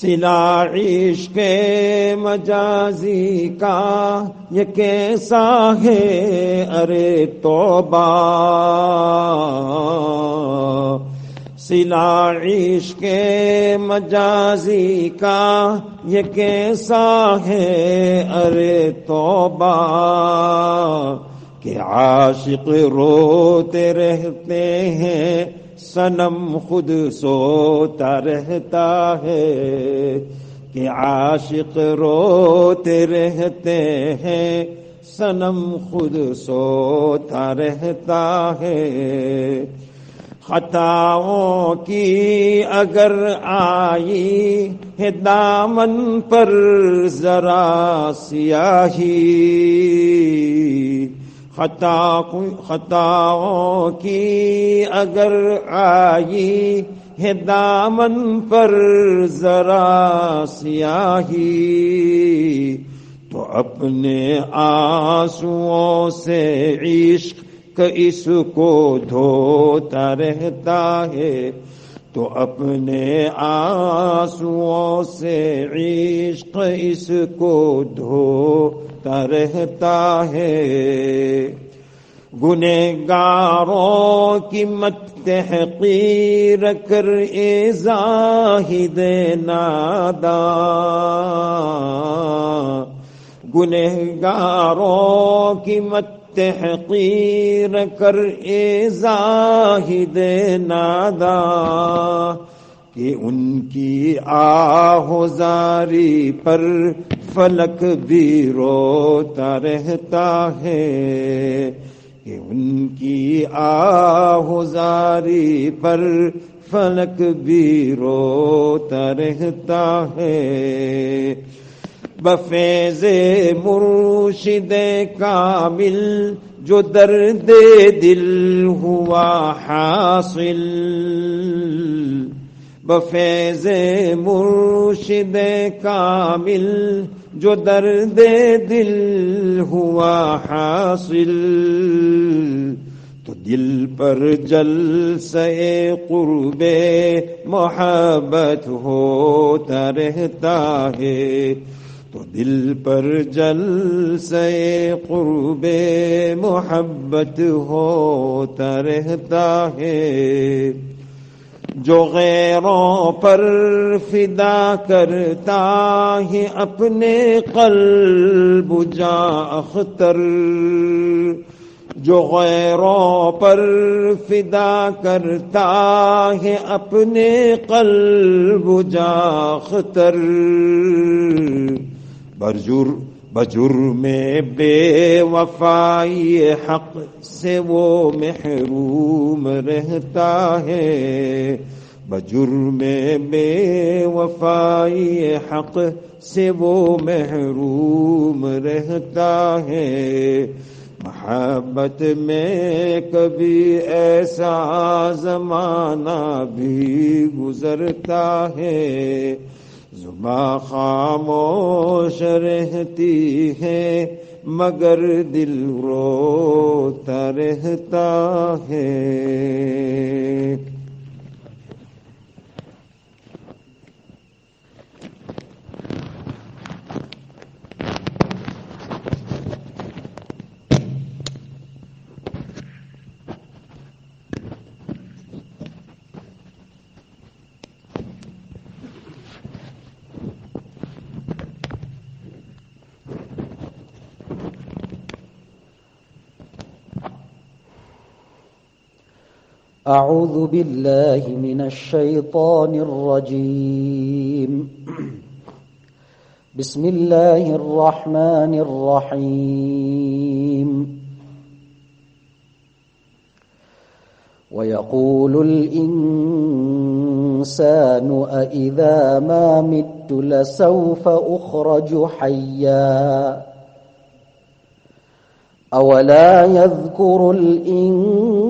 [SPEAKER 1] سلا عشق مجازی کا یہ کیسا ہے ارے توبہ سلا عشق مجازی کا یہ کیسا ہے ارے توبہ کہ عاشق روتے رہتے ہیں سنم خود سوتا رہتا ہے کہ عاشق روتے رہتے ہیں سنم خود سوتا رہتا ہے خطاؤں کی اگر آئی ہے دامن پر ذرا سیاہی خطا خطاؤں کی اگر آئی ہے دامن پر ذرا سیاہی تو اپنے آنسوؤں سے عشق اس کو دھوتا رہتا ہے تو اپنے آسو سے عشق اس کو دھوتا رہتا ہے گاروں کی مت تحقیر کر اے زاہد نادا گنہگاروں کی مت تحقیر کر اے زاہد نادا کہ ان کی آزاری پر فلک بھی روتا رہتا ہے کہ ان کی آزاری پر فلک بھی روتا رہتا ہے بفیض مرشد کامل جو درد دل ہوا حاصل بفیض مرشد کامل جو درد دل ہوا حاصل تو دل پر جل سے قرب محبت ہوتا رہتا ہے تو دل پر جل سے قرب محبت ہوتا رہتا ہے جو غیروں پر فدا کرتا ہے اپنے قلب جا اختر جو غیروں پر فدا کرتا ہے اپنے قلب جا اختر برجر بجر میں بے وفائی حق سے وہ محروم رہتا ہے بجر میں بے وفائی حق سے وہ محروم رہتا ہے محبت میں کبھی ایسا زمانہ بھی گزرتا ہے خاموش رہتی ہے مگر دل روتا رہتا ہے
[SPEAKER 4] أعوذ بالله من الشيطان الرجيم بسم الله الرحمن الرحيم ويقول الإنسان أإذا ما مت لسوف أخرج حيا أولا يذكر الإنسان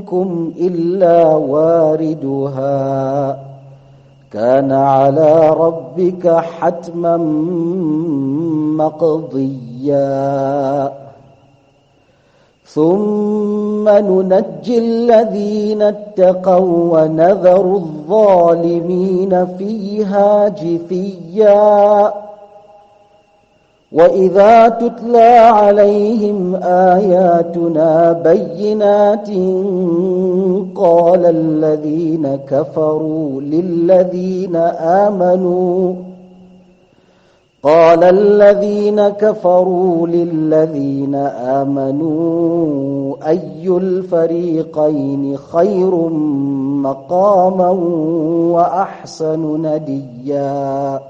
[SPEAKER 4] منكم إلا واردها كان على ربك حتما مقضيا ثم ننجي الذين اتقوا ونذر الظالمين فيها جثيا وَإِذَا تُتْلَى عَلَيْهِمْ آيَاتُنَا بَيِّنَاتٍ قَالَ الَّذِينَ كَفَرُوا لِلَّذِينَ آمَنُوا قَالَ الَّذِينَ كَفَرُوا لِلَّذِينَ آمَنُوا أَيُّ الْفَرِيقَيْنِ خَيْرٌ مَقَامًا وَأَحْسَنُ نَدِيًّا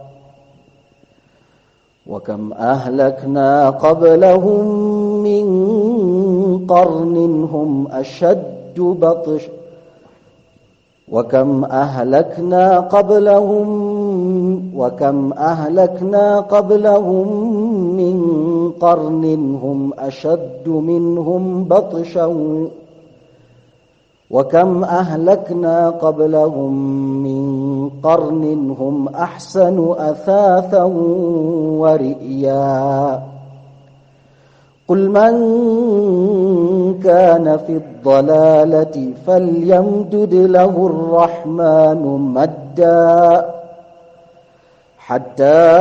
[SPEAKER 4] وكم أهلكنا قبلهم من قرن هم أشد بطش وكم أهلكنا قبلهم وكم أهلكنا قبلهم من قرن هم أشد منهم بطشا وكم أهلكنا قبلهم من قرن هم أحسن أثاثا ورئيا قل من كان في الضلالة فليمدد له الرحمن مدا حتى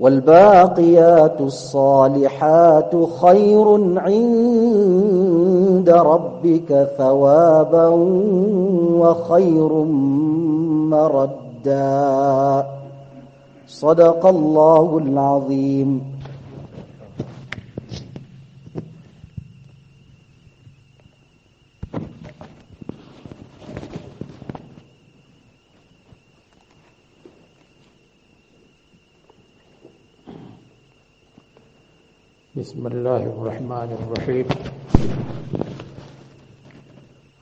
[SPEAKER 4] والباقيات الصالحات خير عند ربك ثوابا وخير مردا صدق الله العظيم
[SPEAKER 5] بسم الله الرحمن الرحيم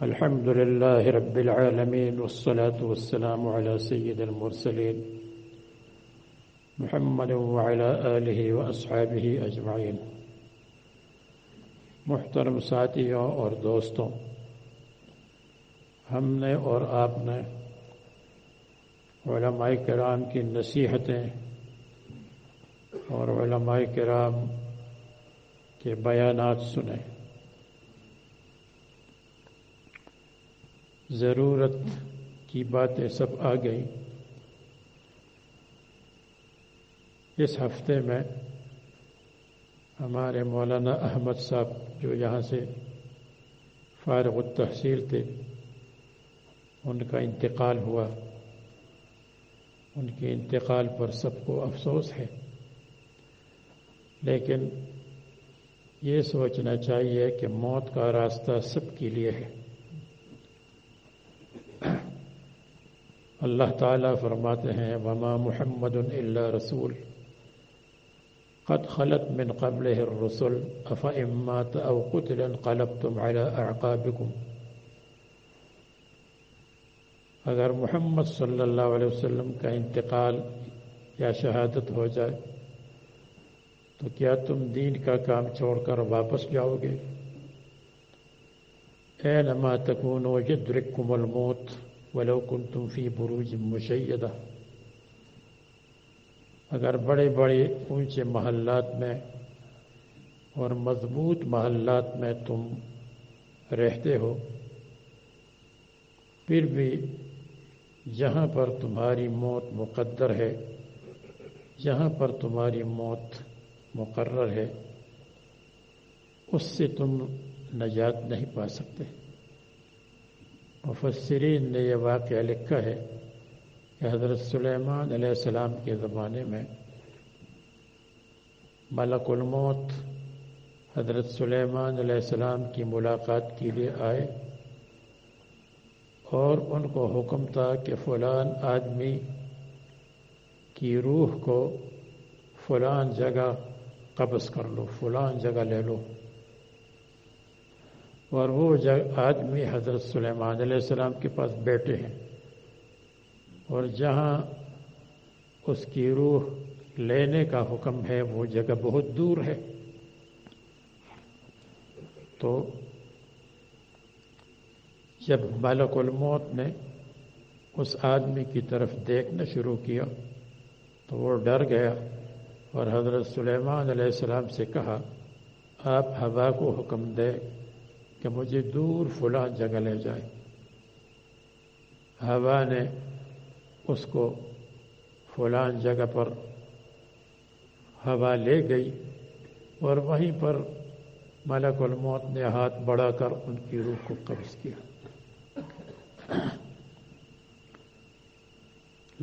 [SPEAKER 5] الحمد لله رب العالمين والصلاة والسلام على سيد المرسلين محمد وعلى آله وأصحابه أجمعين محترم ساتھیوں اور دوستوں ہم نے اور آپ نے علماء کرام کی نصیحتیں اور علماء کرام کے بیانات سنے ضرورت کی باتیں سب آ گئیں اس ہفتے میں ہمارے مولانا احمد صاحب جو یہاں سے فارغ التحصیل تھے ان کا انتقال ہوا ان کے انتقال پر سب کو افسوس ہے لیکن یہ سوچنا چاہیے کہ موت کا راستہ سب کے لیے ہے اللہ تعالیٰ فرماتے ہیں مما محمد رسول قد خلط من قبل رسول اف امات او قطلاً تمہارا اگر محمد صلی اللہ علیہ وسلم کا انتقال یا شہادت ہو جائے تو کیا تم دین کا کام چھوڑ کر واپس جاؤ گے اے نما تکون و موت الموت ولو تم فی بروج مشیدہ اگر بڑے بڑے اونچے محلات میں اور مضبوط محلات میں تم رہتے ہو پھر بھی جہاں پر تمہاری موت مقدر ہے جہاں پر تمہاری موت مقرر ہے اس سے تم نجات نہیں پا سکتے مفسرین نے یہ واقعہ لکھا ہے کہ حضرت سلیمان علیہ السلام کے زمانے میں ملک الموت حضرت سلیمان علیہ السلام کی ملاقات کے لیے آئے اور ان کو حکم تھا کہ فلان آدمی کی روح کو فلان جگہ قبض کر لو فلان جگہ لے لو اور وہ جگہ آدمی حضرت سلیمان علیہ السلام کے پاس بیٹھے ہیں اور جہاں اس کی روح لینے کا حکم ہے وہ جگہ بہت دور ہے تو جب ملک الموت نے اس آدمی کی طرف دیکھنا شروع کیا تو وہ ڈر گیا اور حضرت سلیمان علیہ السلام سے کہا آپ ہوا کو حکم دے کہ مجھے دور فلاں جگہ لے جائے ہوا نے اس کو فلاں جگہ پر ہوا لے گئی اور وہیں پر ملک الموت نے ہاتھ بڑھا کر ان کی روح کو قبض کیا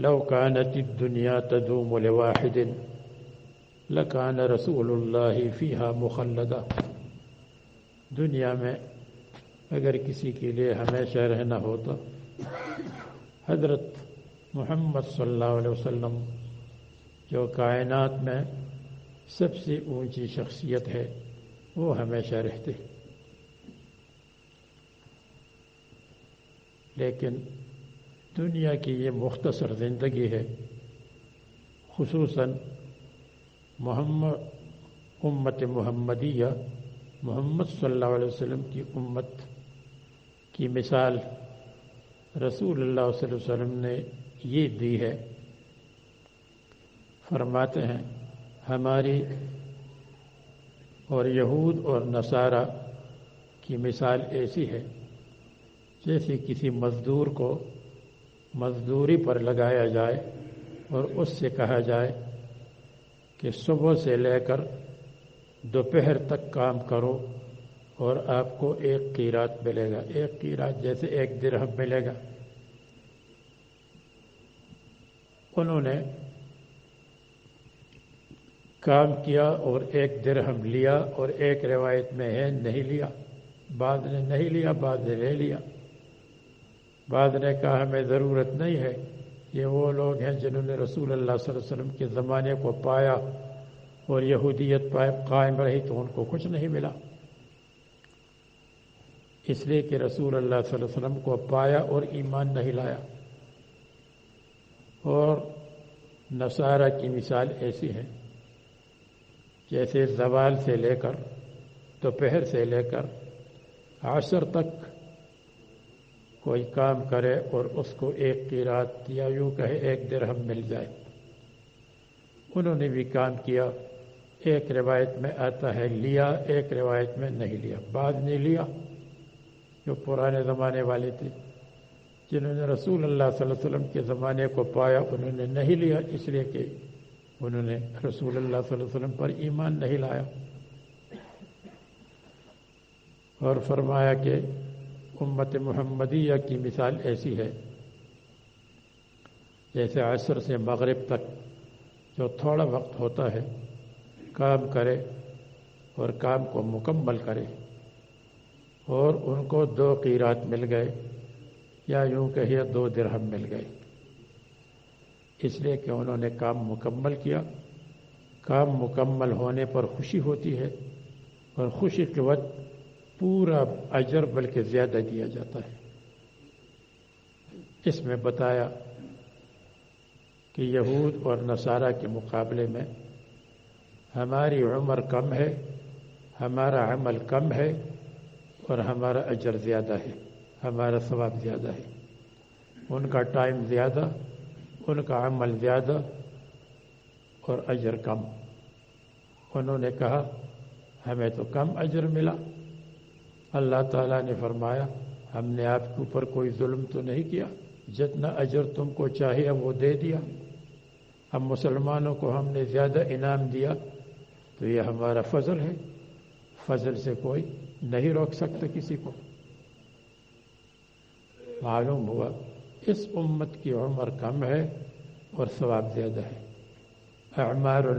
[SPEAKER 5] لو کانت الدنیا تدوم لواحد لکان رسول اللہ فیہا مخلدہ دنیا میں اگر کسی کے لیے ہمیشہ رہنا ہوتا حضرت محمد صلی اللہ علیہ وسلم جو کائنات میں سب سے اونچی شخصیت ہے وہ ہمیشہ رہتے لیکن دنیا کی یہ مختصر زندگی ہے خصوصاً محمد امت محمدیہ محمد صلی اللہ علیہ وسلم کی امت کی مثال رسول اللہ صلی اللہ علیہ وسلم نے یہ دی ہے فرماتے ہیں ہماری اور یہود اور نصارہ کی مثال ایسی ہے جیسے کسی مزدور کو مزدوری پر لگایا جائے اور اس سے کہا جائے کہ صبح سے لے کر دوپہر تک کام کرو اور آپ کو ایک کی رات ملے گا ایک کی رات جیسے ایک درہم ملے گا انہوں نے کام کیا اور ایک درہم لیا اور ایک روایت میں ہے نہیں لیا بعد نے نہیں لیا بعد نے لے لیا بعد نے کہا ہمیں ضرورت نہیں ہے یہ وہ لوگ ہیں جنہوں نے رسول اللہ صلی اللہ علیہ وسلم کے زمانے کو پایا اور یہودیت پائے قائم رہی تو ان کو کچھ نہیں ملا اس لیے کہ رسول اللہ صلی اللہ علیہ وسلم کو پایا اور ایمان نہیں لایا اور نصارہ کی مثال ایسی ہے جیسے زوال سے لے کر دوپہر سے لے کر عصر تک کوئی کام کرے اور اس کو ایک کی رات یا یوں کہے ایک درہم مل جائے انہوں نے بھی کام کیا ایک روایت میں آتا ہے لیا ایک روایت میں نہیں لیا بعد نے لیا جو پرانے زمانے والے تھے جنہوں نے رسول اللہ صلی اللہ علیہ وسلم کے زمانے کو پایا انہوں نے نہیں لیا اس لیے کہ انہوں نے رسول اللہ صلی اللہ علیہ وسلم پر ایمان نہیں لایا اور فرمایا کہ امت محمدیہ کی مثال ایسی ہے جیسے عصر سے مغرب تک جو تھوڑا وقت ہوتا ہے کام کرے اور کام کو مکمل کرے اور ان کو دو قیرات مل گئے یا یوں کہیے دو درہم مل گئے اس لیے کہ انہوں نے کام مکمل کیا کام مکمل ہونے پر خوشی ہوتی ہے اور خوشی کے وقت پورا اجر بلکہ زیادہ دیا جاتا ہے اس میں بتایا کہ یہود اور نصارہ کے مقابلے میں ہماری عمر کم ہے ہمارا عمل کم ہے اور ہمارا اجر زیادہ ہے ہمارا ثواب زیادہ ہے ان کا ٹائم زیادہ ان کا عمل زیادہ اور اجر کم انہوں نے کہا ہمیں تو کم اجر ملا اللہ تعالیٰ نے فرمایا ہم نے آپ کے اوپر کوئی ظلم تو نہیں کیا جتنا اجر تم کو چاہیے وہ دے دیا ہم مسلمانوں کو ہم نے زیادہ انعام دیا تو یہ ہمارا فضل ہے فضل سے کوئی نہیں روک سکتا کسی کو معلوم ہوا اس امت کی عمر کم ہے اور ثواب زیادہ ہے عمار و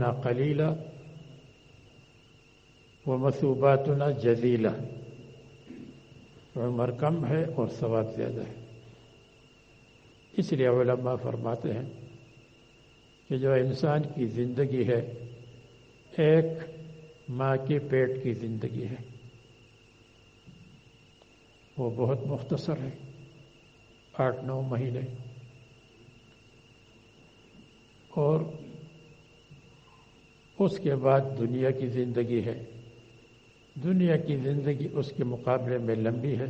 [SPEAKER 5] نا جزیلہ عمر کم ہے اور سواد زیادہ ہے اس لیے علماء فرماتے ہیں کہ جو انسان کی زندگی ہے ایک ماں کے پیٹ کی زندگی ہے وہ بہت مختصر ہے آٹھ نو مہینے اور اس کے بعد دنیا کی زندگی ہے دنیا کی زندگی اس کے مقابلے میں لمبی ہے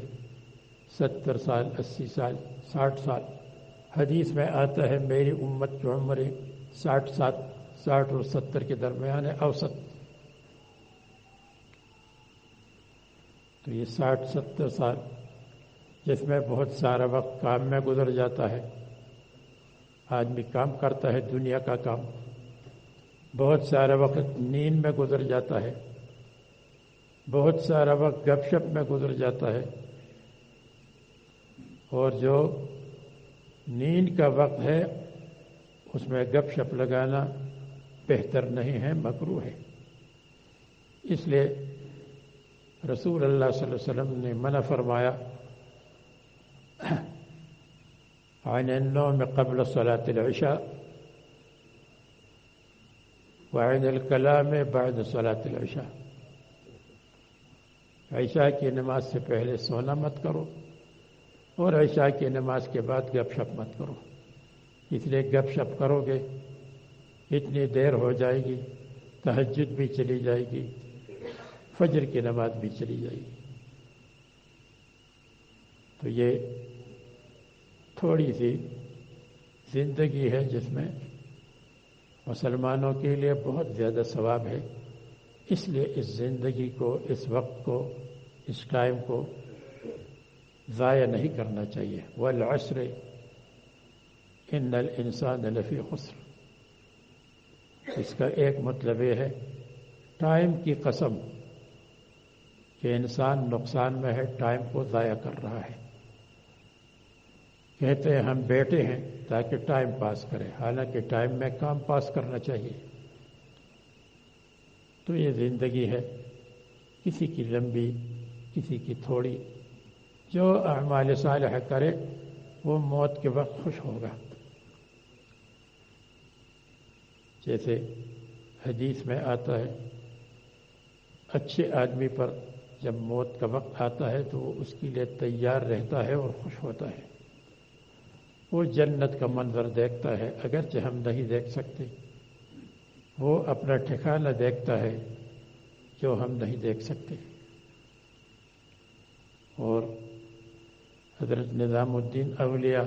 [SPEAKER 5] ستر سال اسی سال ساٹھ سال حدیث میں آتا ہے میری امت کی عمر ساٹھ سات ساٹھ اور ستر کے درمیان ہے اوسط تو یہ ساٹھ ستر سال جس میں بہت سارا وقت کام میں گزر جاتا ہے آدمی کام کرتا ہے دنیا کا کام بہت سارا وقت نیند میں گزر جاتا ہے بہت سارا وقت گپ شپ میں گزر جاتا ہے اور جو نیند کا وقت ہے اس میں گپ شپ لگانا بہتر نہیں ہے مکرو ہے اس لیے رسول اللہ صلی اللہ علیہ وسلم نے منع فرمایا آئین النوم میں قبل صلاة العشاء وعین الکلام میں صلاة العشاء عائشہ کی نماز سے پہلے سونا مت کرو اور عائشہ کی نماز کے بعد گپ شپ مت کرو اس لیے گپ شپ کرو گے اتنی دیر ہو جائے گی تہجد بھی چلی جائے گی فجر کی نماز بھی چلی جائے گی تو یہ تھوڑی سی زندگی ہے جس میں مسلمانوں کے لیے بہت زیادہ ثواب ہے اس لیے اس زندگی کو اس وقت کو اس ٹائم کو ضائع نہیں کرنا چاہیے وہ ان نل انسان نلفی اس کا ایک مطلب یہ ہے ٹائم کی قسم کہ انسان نقصان میں ہے ٹائم کو ضائع کر رہا ہے کہتے ہیں ہم بیٹھے ہیں تاکہ ٹائم پاس کرے حالانکہ ٹائم میں کام پاس کرنا چاہیے تو یہ زندگی ہے کسی کی لمبی کسی کی تھوڑی جو اعمال صالح کرے وہ موت کے وقت خوش ہوگا جیسے حدیث میں آتا ہے اچھے آدمی پر جب موت کا وقت آتا ہے تو وہ اس کے لیے تیار رہتا ہے اور خوش ہوتا ہے وہ جنت کا منظر دیکھتا ہے اگرچہ ہم نہیں دیکھ سکتے وہ اپنا ٹھکانہ دیکھتا ہے جو ہم نہیں دیکھ سکتے اور حضرت نظام الدین اولیاء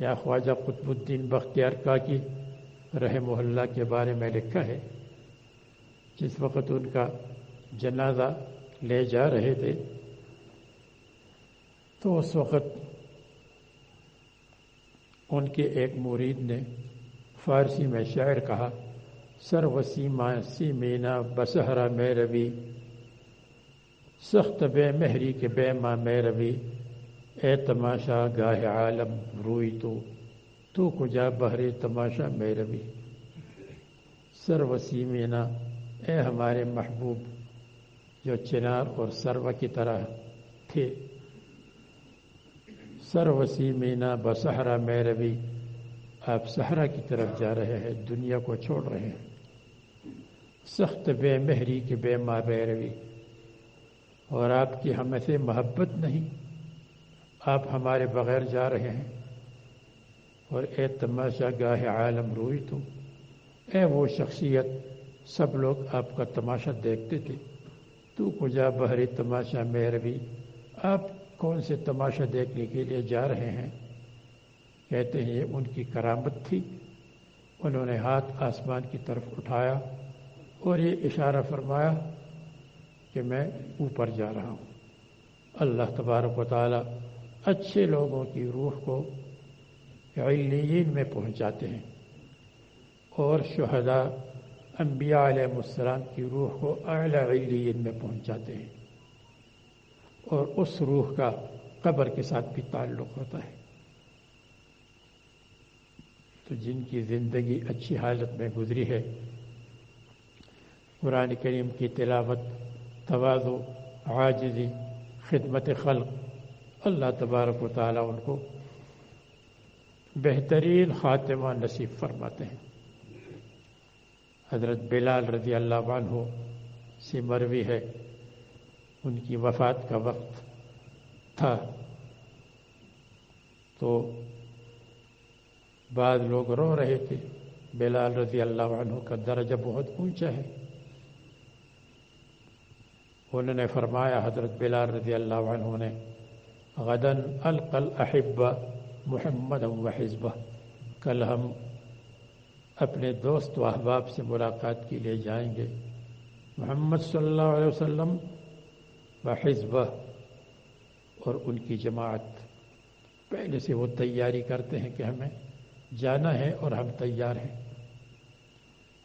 [SPEAKER 5] یا خواجہ قطب الدین بختیار کا کی رحم اللہ کے بارے میں لکھا ہے جس وقت ان کا جنازہ لے جا رہے تھے تو اس وقت ان کے ایک مرید نے فارسی میں شاعر کہا سر وسیم سی مینا میں روی سخت بے مہری کے بے ماں میروی اے تماشا گاہ عالم روئی تو تو کجا بہرے تماشا میروی سر وسیمینا اے ہمارے محبوب جو چنار اور سرو کی طرح تھے سر وسیمینا بسہرا میروی آپ صحرا کی طرف جا رہے ہیں دنیا کو چھوڑ رہے ہیں سخت بے مہری کے بے ماں بیروی اور آپ کی ہم سے محبت نہیں آپ ہمارے بغیر جا رہے ہیں اور اے تماشا گاہ عالم روئی تو اے وہ شخصیت سب لوگ آپ کا تماشا دیکھتے تھے تو کجا بحری تماشا میروی آپ کون سے تماشا دیکھنے کے لیے جا رہے ہیں کہتے ہیں یہ ان کی کرامت تھی انہوں نے ہاتھ آسمان کی طرف اٹھایا اور یہ اشارہ فرمایا کہ میں اوپر جا رہا ہوں اللہ تبارک و تعالیٰ اچھے لوگوں کی روح کو علیین میں پہنچاتے ہیں اور شہداء انبیاء علیہ السلام کی روح کو اعلی علیین میں پہنچاتے ہیں اور اس روح کا قبر کے ساتھ بھی تعلق ہوتا ہے تو جن کی زندگی اچھی حالت میں گزری ہے قرآن کریم کی تلاوت توازو عاجزی خدمت خلق اللہ تبارک و تعالیٰ ان کو بہترین خاتمہ نصیب فرماتے ہیں حضرت بلال رضی اللہ عنہ سے مروی ہے ان کی وفات کا وقت تھا تو بعض لوگ رو رہے تھے بلال رضی اللہ عنہ کا درجہ بہت اونچا ہے انہوں نے فرمایا حضرت بلال رضی اللہ عنہ نے غدن القل احب محمد و حزبہ کل ہم اپنے دوست و احباب سے ملاقات کے لیے جائیں گے محمد صلی اللہ علیہ وسلم و حزبہ اور ان کی جماعت پہلے سے وہ تیاری کرتے ہیں کہ ہمیں جانا ہے اور ہم تیار ہیں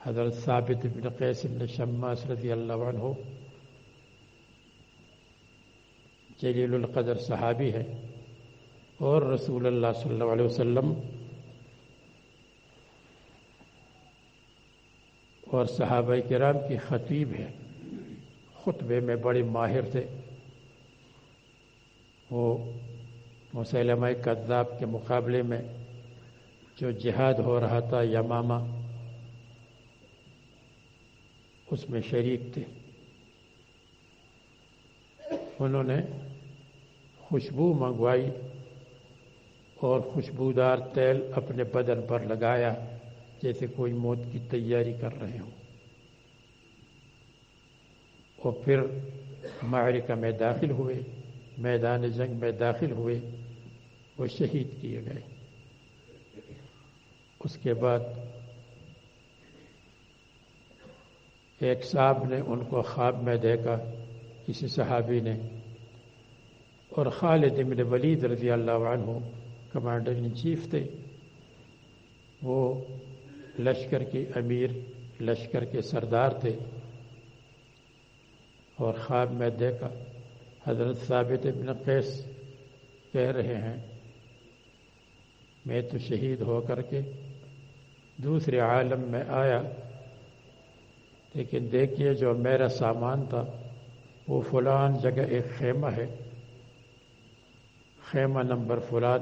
[SPEAKER 5] حضرت ثابت بن قیس بن شماس رضی اللہ عنہ جلیل القدر صحابی ہے اور رسول اللہ صلی اللہ علیہ وسلم اور صحابہ کرام کی خطیب ہے خطبے میں بڑے ماہر تھے وہ مسلمہ کذاب کے مقابلے میں جو جہاد ہو رہا تھا یمامہ اس میں شریک تھے انہوں نے خوشبو منگوائی اور خوشبودار تیل اپنے بدن پر لگایا جیسے کوئی موت کی تیاری کر رہے ہوں اور پھر معرکہ میں داخل ہوئے میدان جنگ میں داخل ہوئے وہ شہید کیے گئے اس کے بعد ایک صاحب نے ان کو خواب میں دیکھا کسی صحابی نے اور خالد ابن ولید رضی اللہ عنہ کمانڈر ان چیف تھے وہ لشکر کے امیر لشکر کے سردار تھے اور خواب میں دیکھا حضرت ثابت ابن قیس کہہ رہے ہیں میں تو شہید ہو کر کے دوسرے عالم میں آیا لیکن دیکھیے جو میرا سامان تھا وہ فلان جگہ ایک خیمہ ہے خیمہ نمبر فراد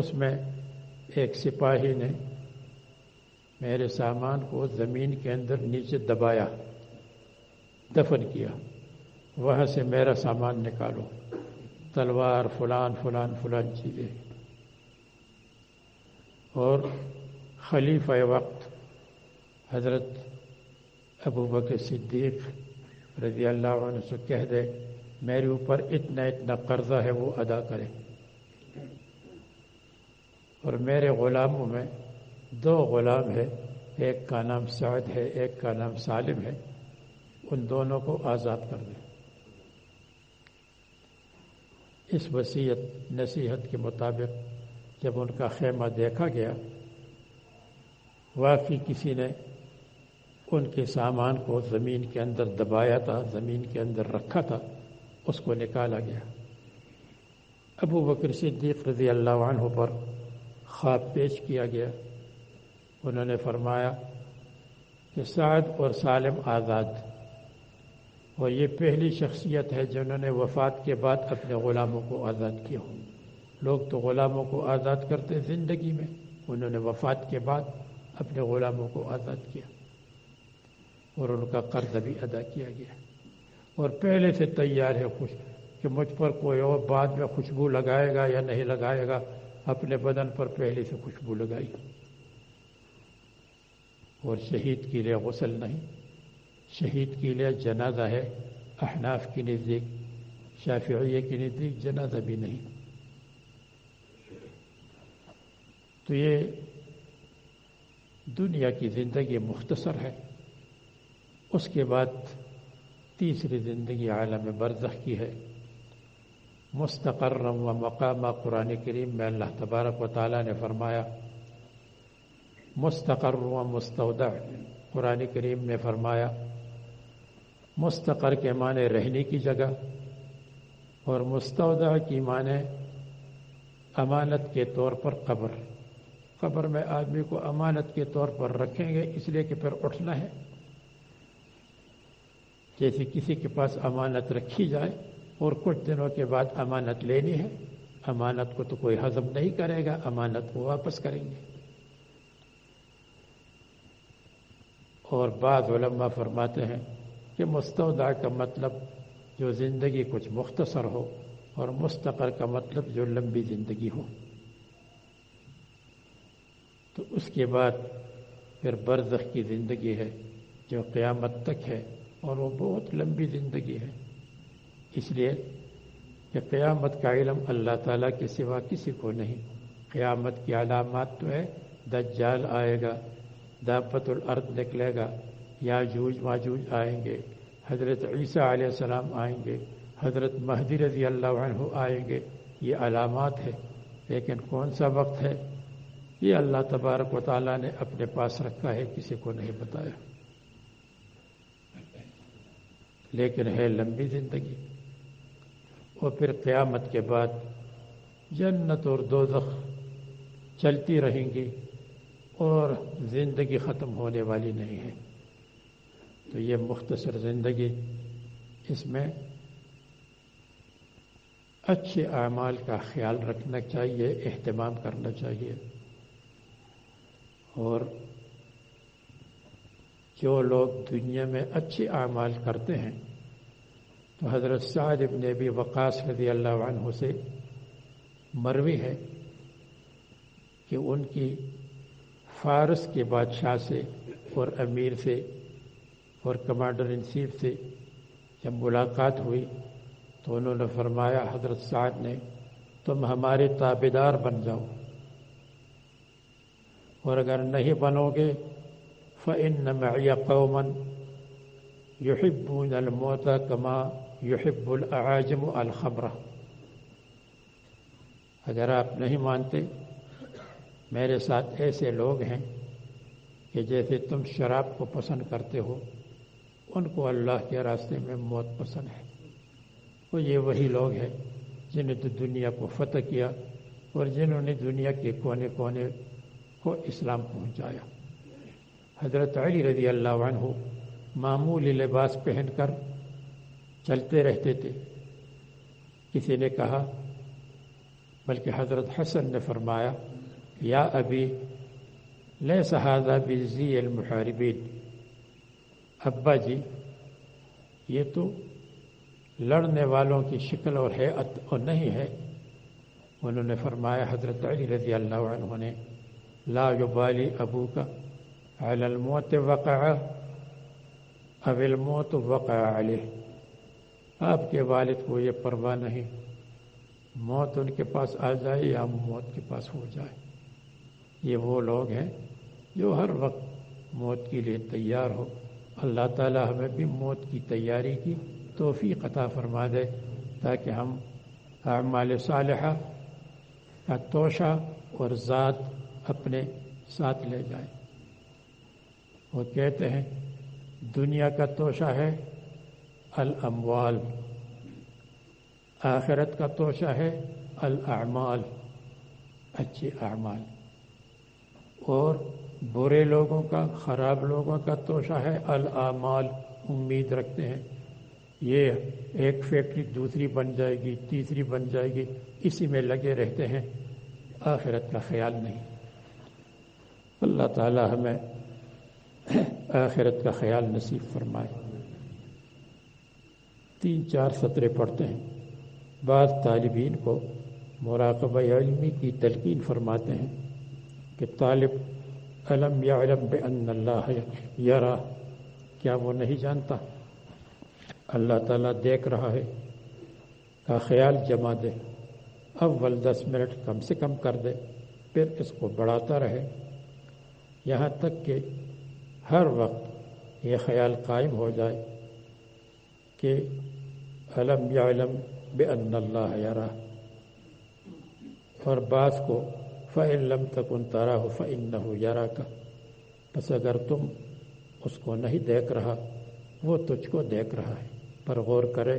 [SPEAKER 5] اس میں ایک سپاہی نے میرے سامان کو زمین کے اندر نیچے دبایا دفن کیا وہاں سے میرا سامان نکالو تلوار فلان فلان فلان چیزیں اور خلیفہ وقت حضرت ابو بکر صدیق رضی اللہ عنہ سے کہہ دے میرے اوپر اتنا اتنا قرضہ ہے وہ ادا کرے اور میرے غلاموں میں دو غلام ہے ایک کا نام سعد ہے ایک کا نام سالم ہے ان دونوں کو آزاد کر دیں اس وصیت نصیحت کے مطابق جب ان کا خیمہ دیکھا گیا واقعی کسی نے ان کے سامان کو زمین کے اندر دبایا تھا زمین کے اندر رکھا تھا اس کو نکالا گیا ابو بکر صدیق رضی اللہ عنہ پر خواب پیش کیا گیا انہوں نے فرمایا کہ سعد اور سالم آزاد اور یہ پہلی شخصیت ہے جنہوں نے وفات کے بعد اپنے غلاموں کو آزاد کیا ہوں لوگ تو غلاموں کو آزاد کرتے زندگی میں انہوں نے وفات کے بعد اپنے غلاموں کو آزاد کیا اور ان کا قرض بھی ادا کیا گیا اور پہلے سے تیار ہے خوش کہ مجھ پر کوئی اور بعد میں خوشبو لگائے گا یا نہیں لگائے گا اپنے بدن پر پہلے سے خوشبو لگائی اور شہید کے لیے غسل نہیں شہید کے لیے جنازہ ہے احناف کی نزدیک شافعیہ کی نزدیک جنازہ بھی نہیں تو یہ دنیا کی زندگی مختصر ہے اس کے بعد تیسری زندگی عالم برزخ کی ہے مستقر و مقامہ قرآن کریم میں اللہ تبارک و تعالیٰ نے فرمایا مستقر و مستودع قرآن کریم میں فرمایا مستقر کے معنی رہنے کی جگہ اور مستودع کی معنی امانت کے طور پر قبر قبر میں آدمی کو امانت کے طور پر رکھیں گے اس لیے کہ پھر اٹھنا ہے جیسے کسی کے پاس امانت رکھی جائے اور کچھ دنوں کے بعد امانت لینی ہے امانت کو تو کوئی حضم نہیں کرے گا امانت کو واپس کریں گے اور بعض علماء فرماتے ہیں کہ مستودع کا مطلب جو زندگی کچھ مختصر ہو اور مستقر کا مطلب جو لمبی زندگی ہو تو اس کے بعد پھر برزخ کی زندگی ہے جو قیامت تک ہے اور وہ بہت لمبی زندگی ہے اس لیے کہ قیامت کا علم اللہ تعالیٰ کے سوا کسی کو نہیں قیامت کی علامات تو ہے دجال آئے گا دعوت الارض نکلے گا یا جوج ماجوج آئیں گے حضرت عیسیٰ علیہ السلام آئیں گے حضرت مہدی رضی اللہ عنہ آئیں گے یہ علامات ہے لیکن کون سا وقت ہے یہ اللہ تبارک و تعالیٰ نے اپنے پاس رکھا ہے کسی کو نہیں بتایا لیکن ہے لمبی زندگی اور پھر قیامت کے بعد جنت اور دوزخ چلتی رہیں گی اور زندگی ختم ہونے والی نہیں ہے تو یہ مختصر زندگی اس میں اچھے اعمال کا خیال رکھنا چاہیے اہتمام کرنا چاہیے اور جو لوگ دنیا میں اچھی اعمال کرتے ہیں تو حضرت سعد ابن ابی وقاص رضی اللہ عنہ سے مروی ہے کہ ان کی فارس کے بادشاہ سے اور امیر سے اور کمانڈر ان چیف سے جب ملاقات ہوئی تو انہوں نے فرمایا حضرت سعد نے تم ہمارے تابیدار بن جاؤ اور اگر نہیں بنو گے فإن معي قوما يحبون الموت كما يحب الأعاجم الخبرة اگر آپ نہیں مانتے میرے ساتھ ایسے لوگ ہیں کہ جیسے تم شراب کو پسند کرتے ہو ان کو اللہ کے راستے میں موت پسند ہے وہ یہ وہی لوگ ہیں جنہیں تو دنیا کو فتح کیا اور جنہوں نے دنیا کے کونے کونے کو اسلام پہنچایا حضرت علی رضی اللہ عنہ معمولی لباس پہن کر چلتے رہتے تھے کسی نے کہا بلکہ حضرت حسن نے فرمایا یا ابھی لے سہادہ بزی المحاربین ابا جی یہ تو لڑنے والوں کی شکل اور حیعت اور نہیں ہے انہوں نے فرمایا حضرت علی رضی اللہ عنہ نے لا یبالی ابو کا الموت وقع اب الموت وقع علیہ آپ کے والد کو یہ پرواہ نہیں موت ان کے پاس آ جائے یا موت کے پاس ہو جائے یہ وہ لوگ ہیں جو ہر وقت موت کے لیے تیار ہو اللہ تعالیٰ ہمیں بھی موت کی تیاری کی توفیق عطا فرما دے تاکہ ہم اعمال صالحہ کا توشہ اور ذات اپنے ساتھ لے جائیں وہ کہتے ہیں دنیا کا توشہ ہے الاموال آخرت کا توشہ ہے الاعمال اچھی اعمال اور برے لوگوں کا خراب لوگوں کا توشہ ہے الاعمال امید رکھتے ہیں یہ ایک فیکٹری دوسری بن جائے گی تیسری بن جائے گی اسی میں لگے رہتے ہیں آخرت کا خیال نہیں اللہ تعالیٰ ہمیں آخرت کا خیال نصیب فرمائے تین چار سطرے پڑھتے ہیں بعض طالبین کو مراقبہ علمی کی تلقین فرماتے ہیں کہ طالب علم یا علم اللہ راہ کیا وہ نہیں جانتا اللہ تعالیٰ دیکھ رہا ہے کا خیال جما دے اول دس منٹ کم سے کم کر دے پھر اس کو بڑھاتا رہے یہاں تک کہ ہر وقت یہ خیال قائم ہو جائے کہ علم یا علم بے ان اللہ یار اور بعض کو فعلم تک ان تارا ہو فن ہو یا کا بس اگر تم اس کو نہیں دیکھ رہا وہ تجھ کو دیکھ رہا ہے پر غور کرے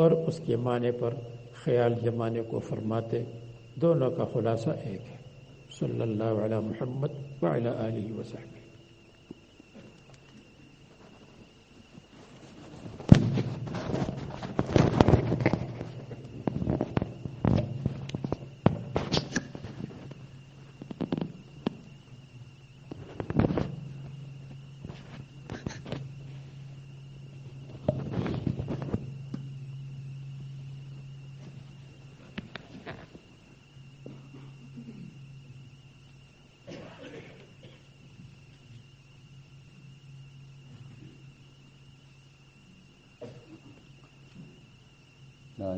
[SPEAKER 5] اور اس کے معنی پر خیال جمانے کو فرماتے دونوں کا خلاصہ ایک ہے صلی اللہ علیہ محمد وعلی علیہ وسلم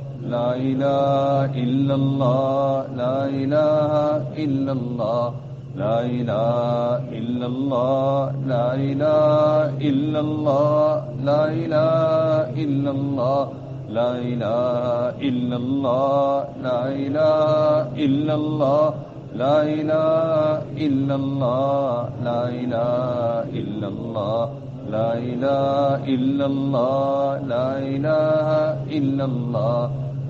[SPEAKER 6] الله لا لا لا لا لا لا لا لائنا لا لائنا ان لائنا لا لائنا لائنا ان لا ان لائنا ان لا ان لائنا ان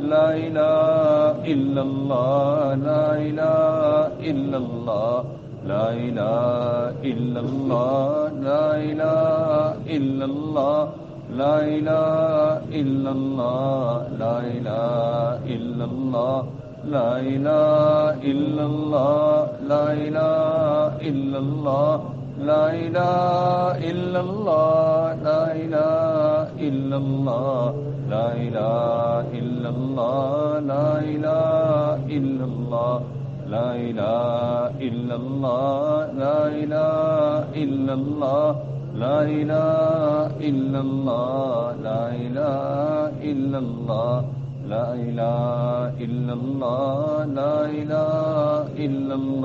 [SPEAKER 6] لا لا لا لا لا لا لا لائنا لائنا لائنا لا لائنا لائنا لائنا لا لا لا لا لا لا لا لا لائما لائم لائلا لا لائر لائیلا علائی لا علائی لائنا علم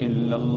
[SPEAKER 6] اللہ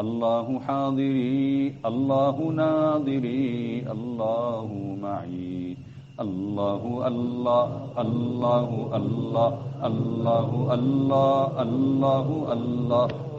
[SPEAKER 6] الله حاضري الله ناظري الله معي الله الله الله الله الله الله الله الله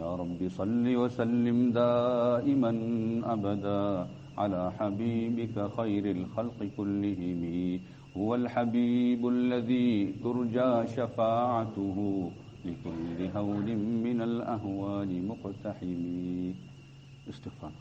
[SPEAKER 6] يا رب صل وسلم دائما أبدا على حبيبك خير الخلق كلهم هو الحبيب الذي ترجى شفاعته لكل هول من الأهوال
[SPEAKER 3] مقتحم استغفار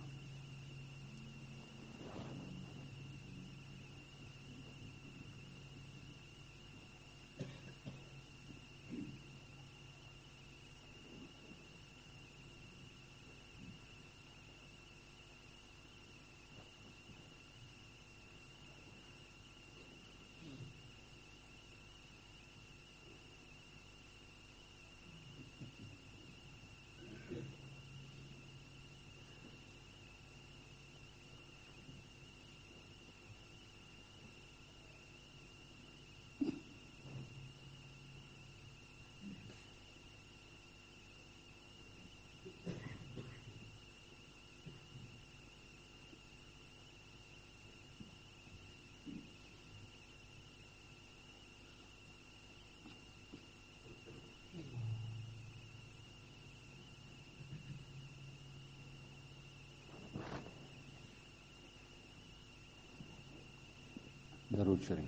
[SPEAKER 6] ضرور شرین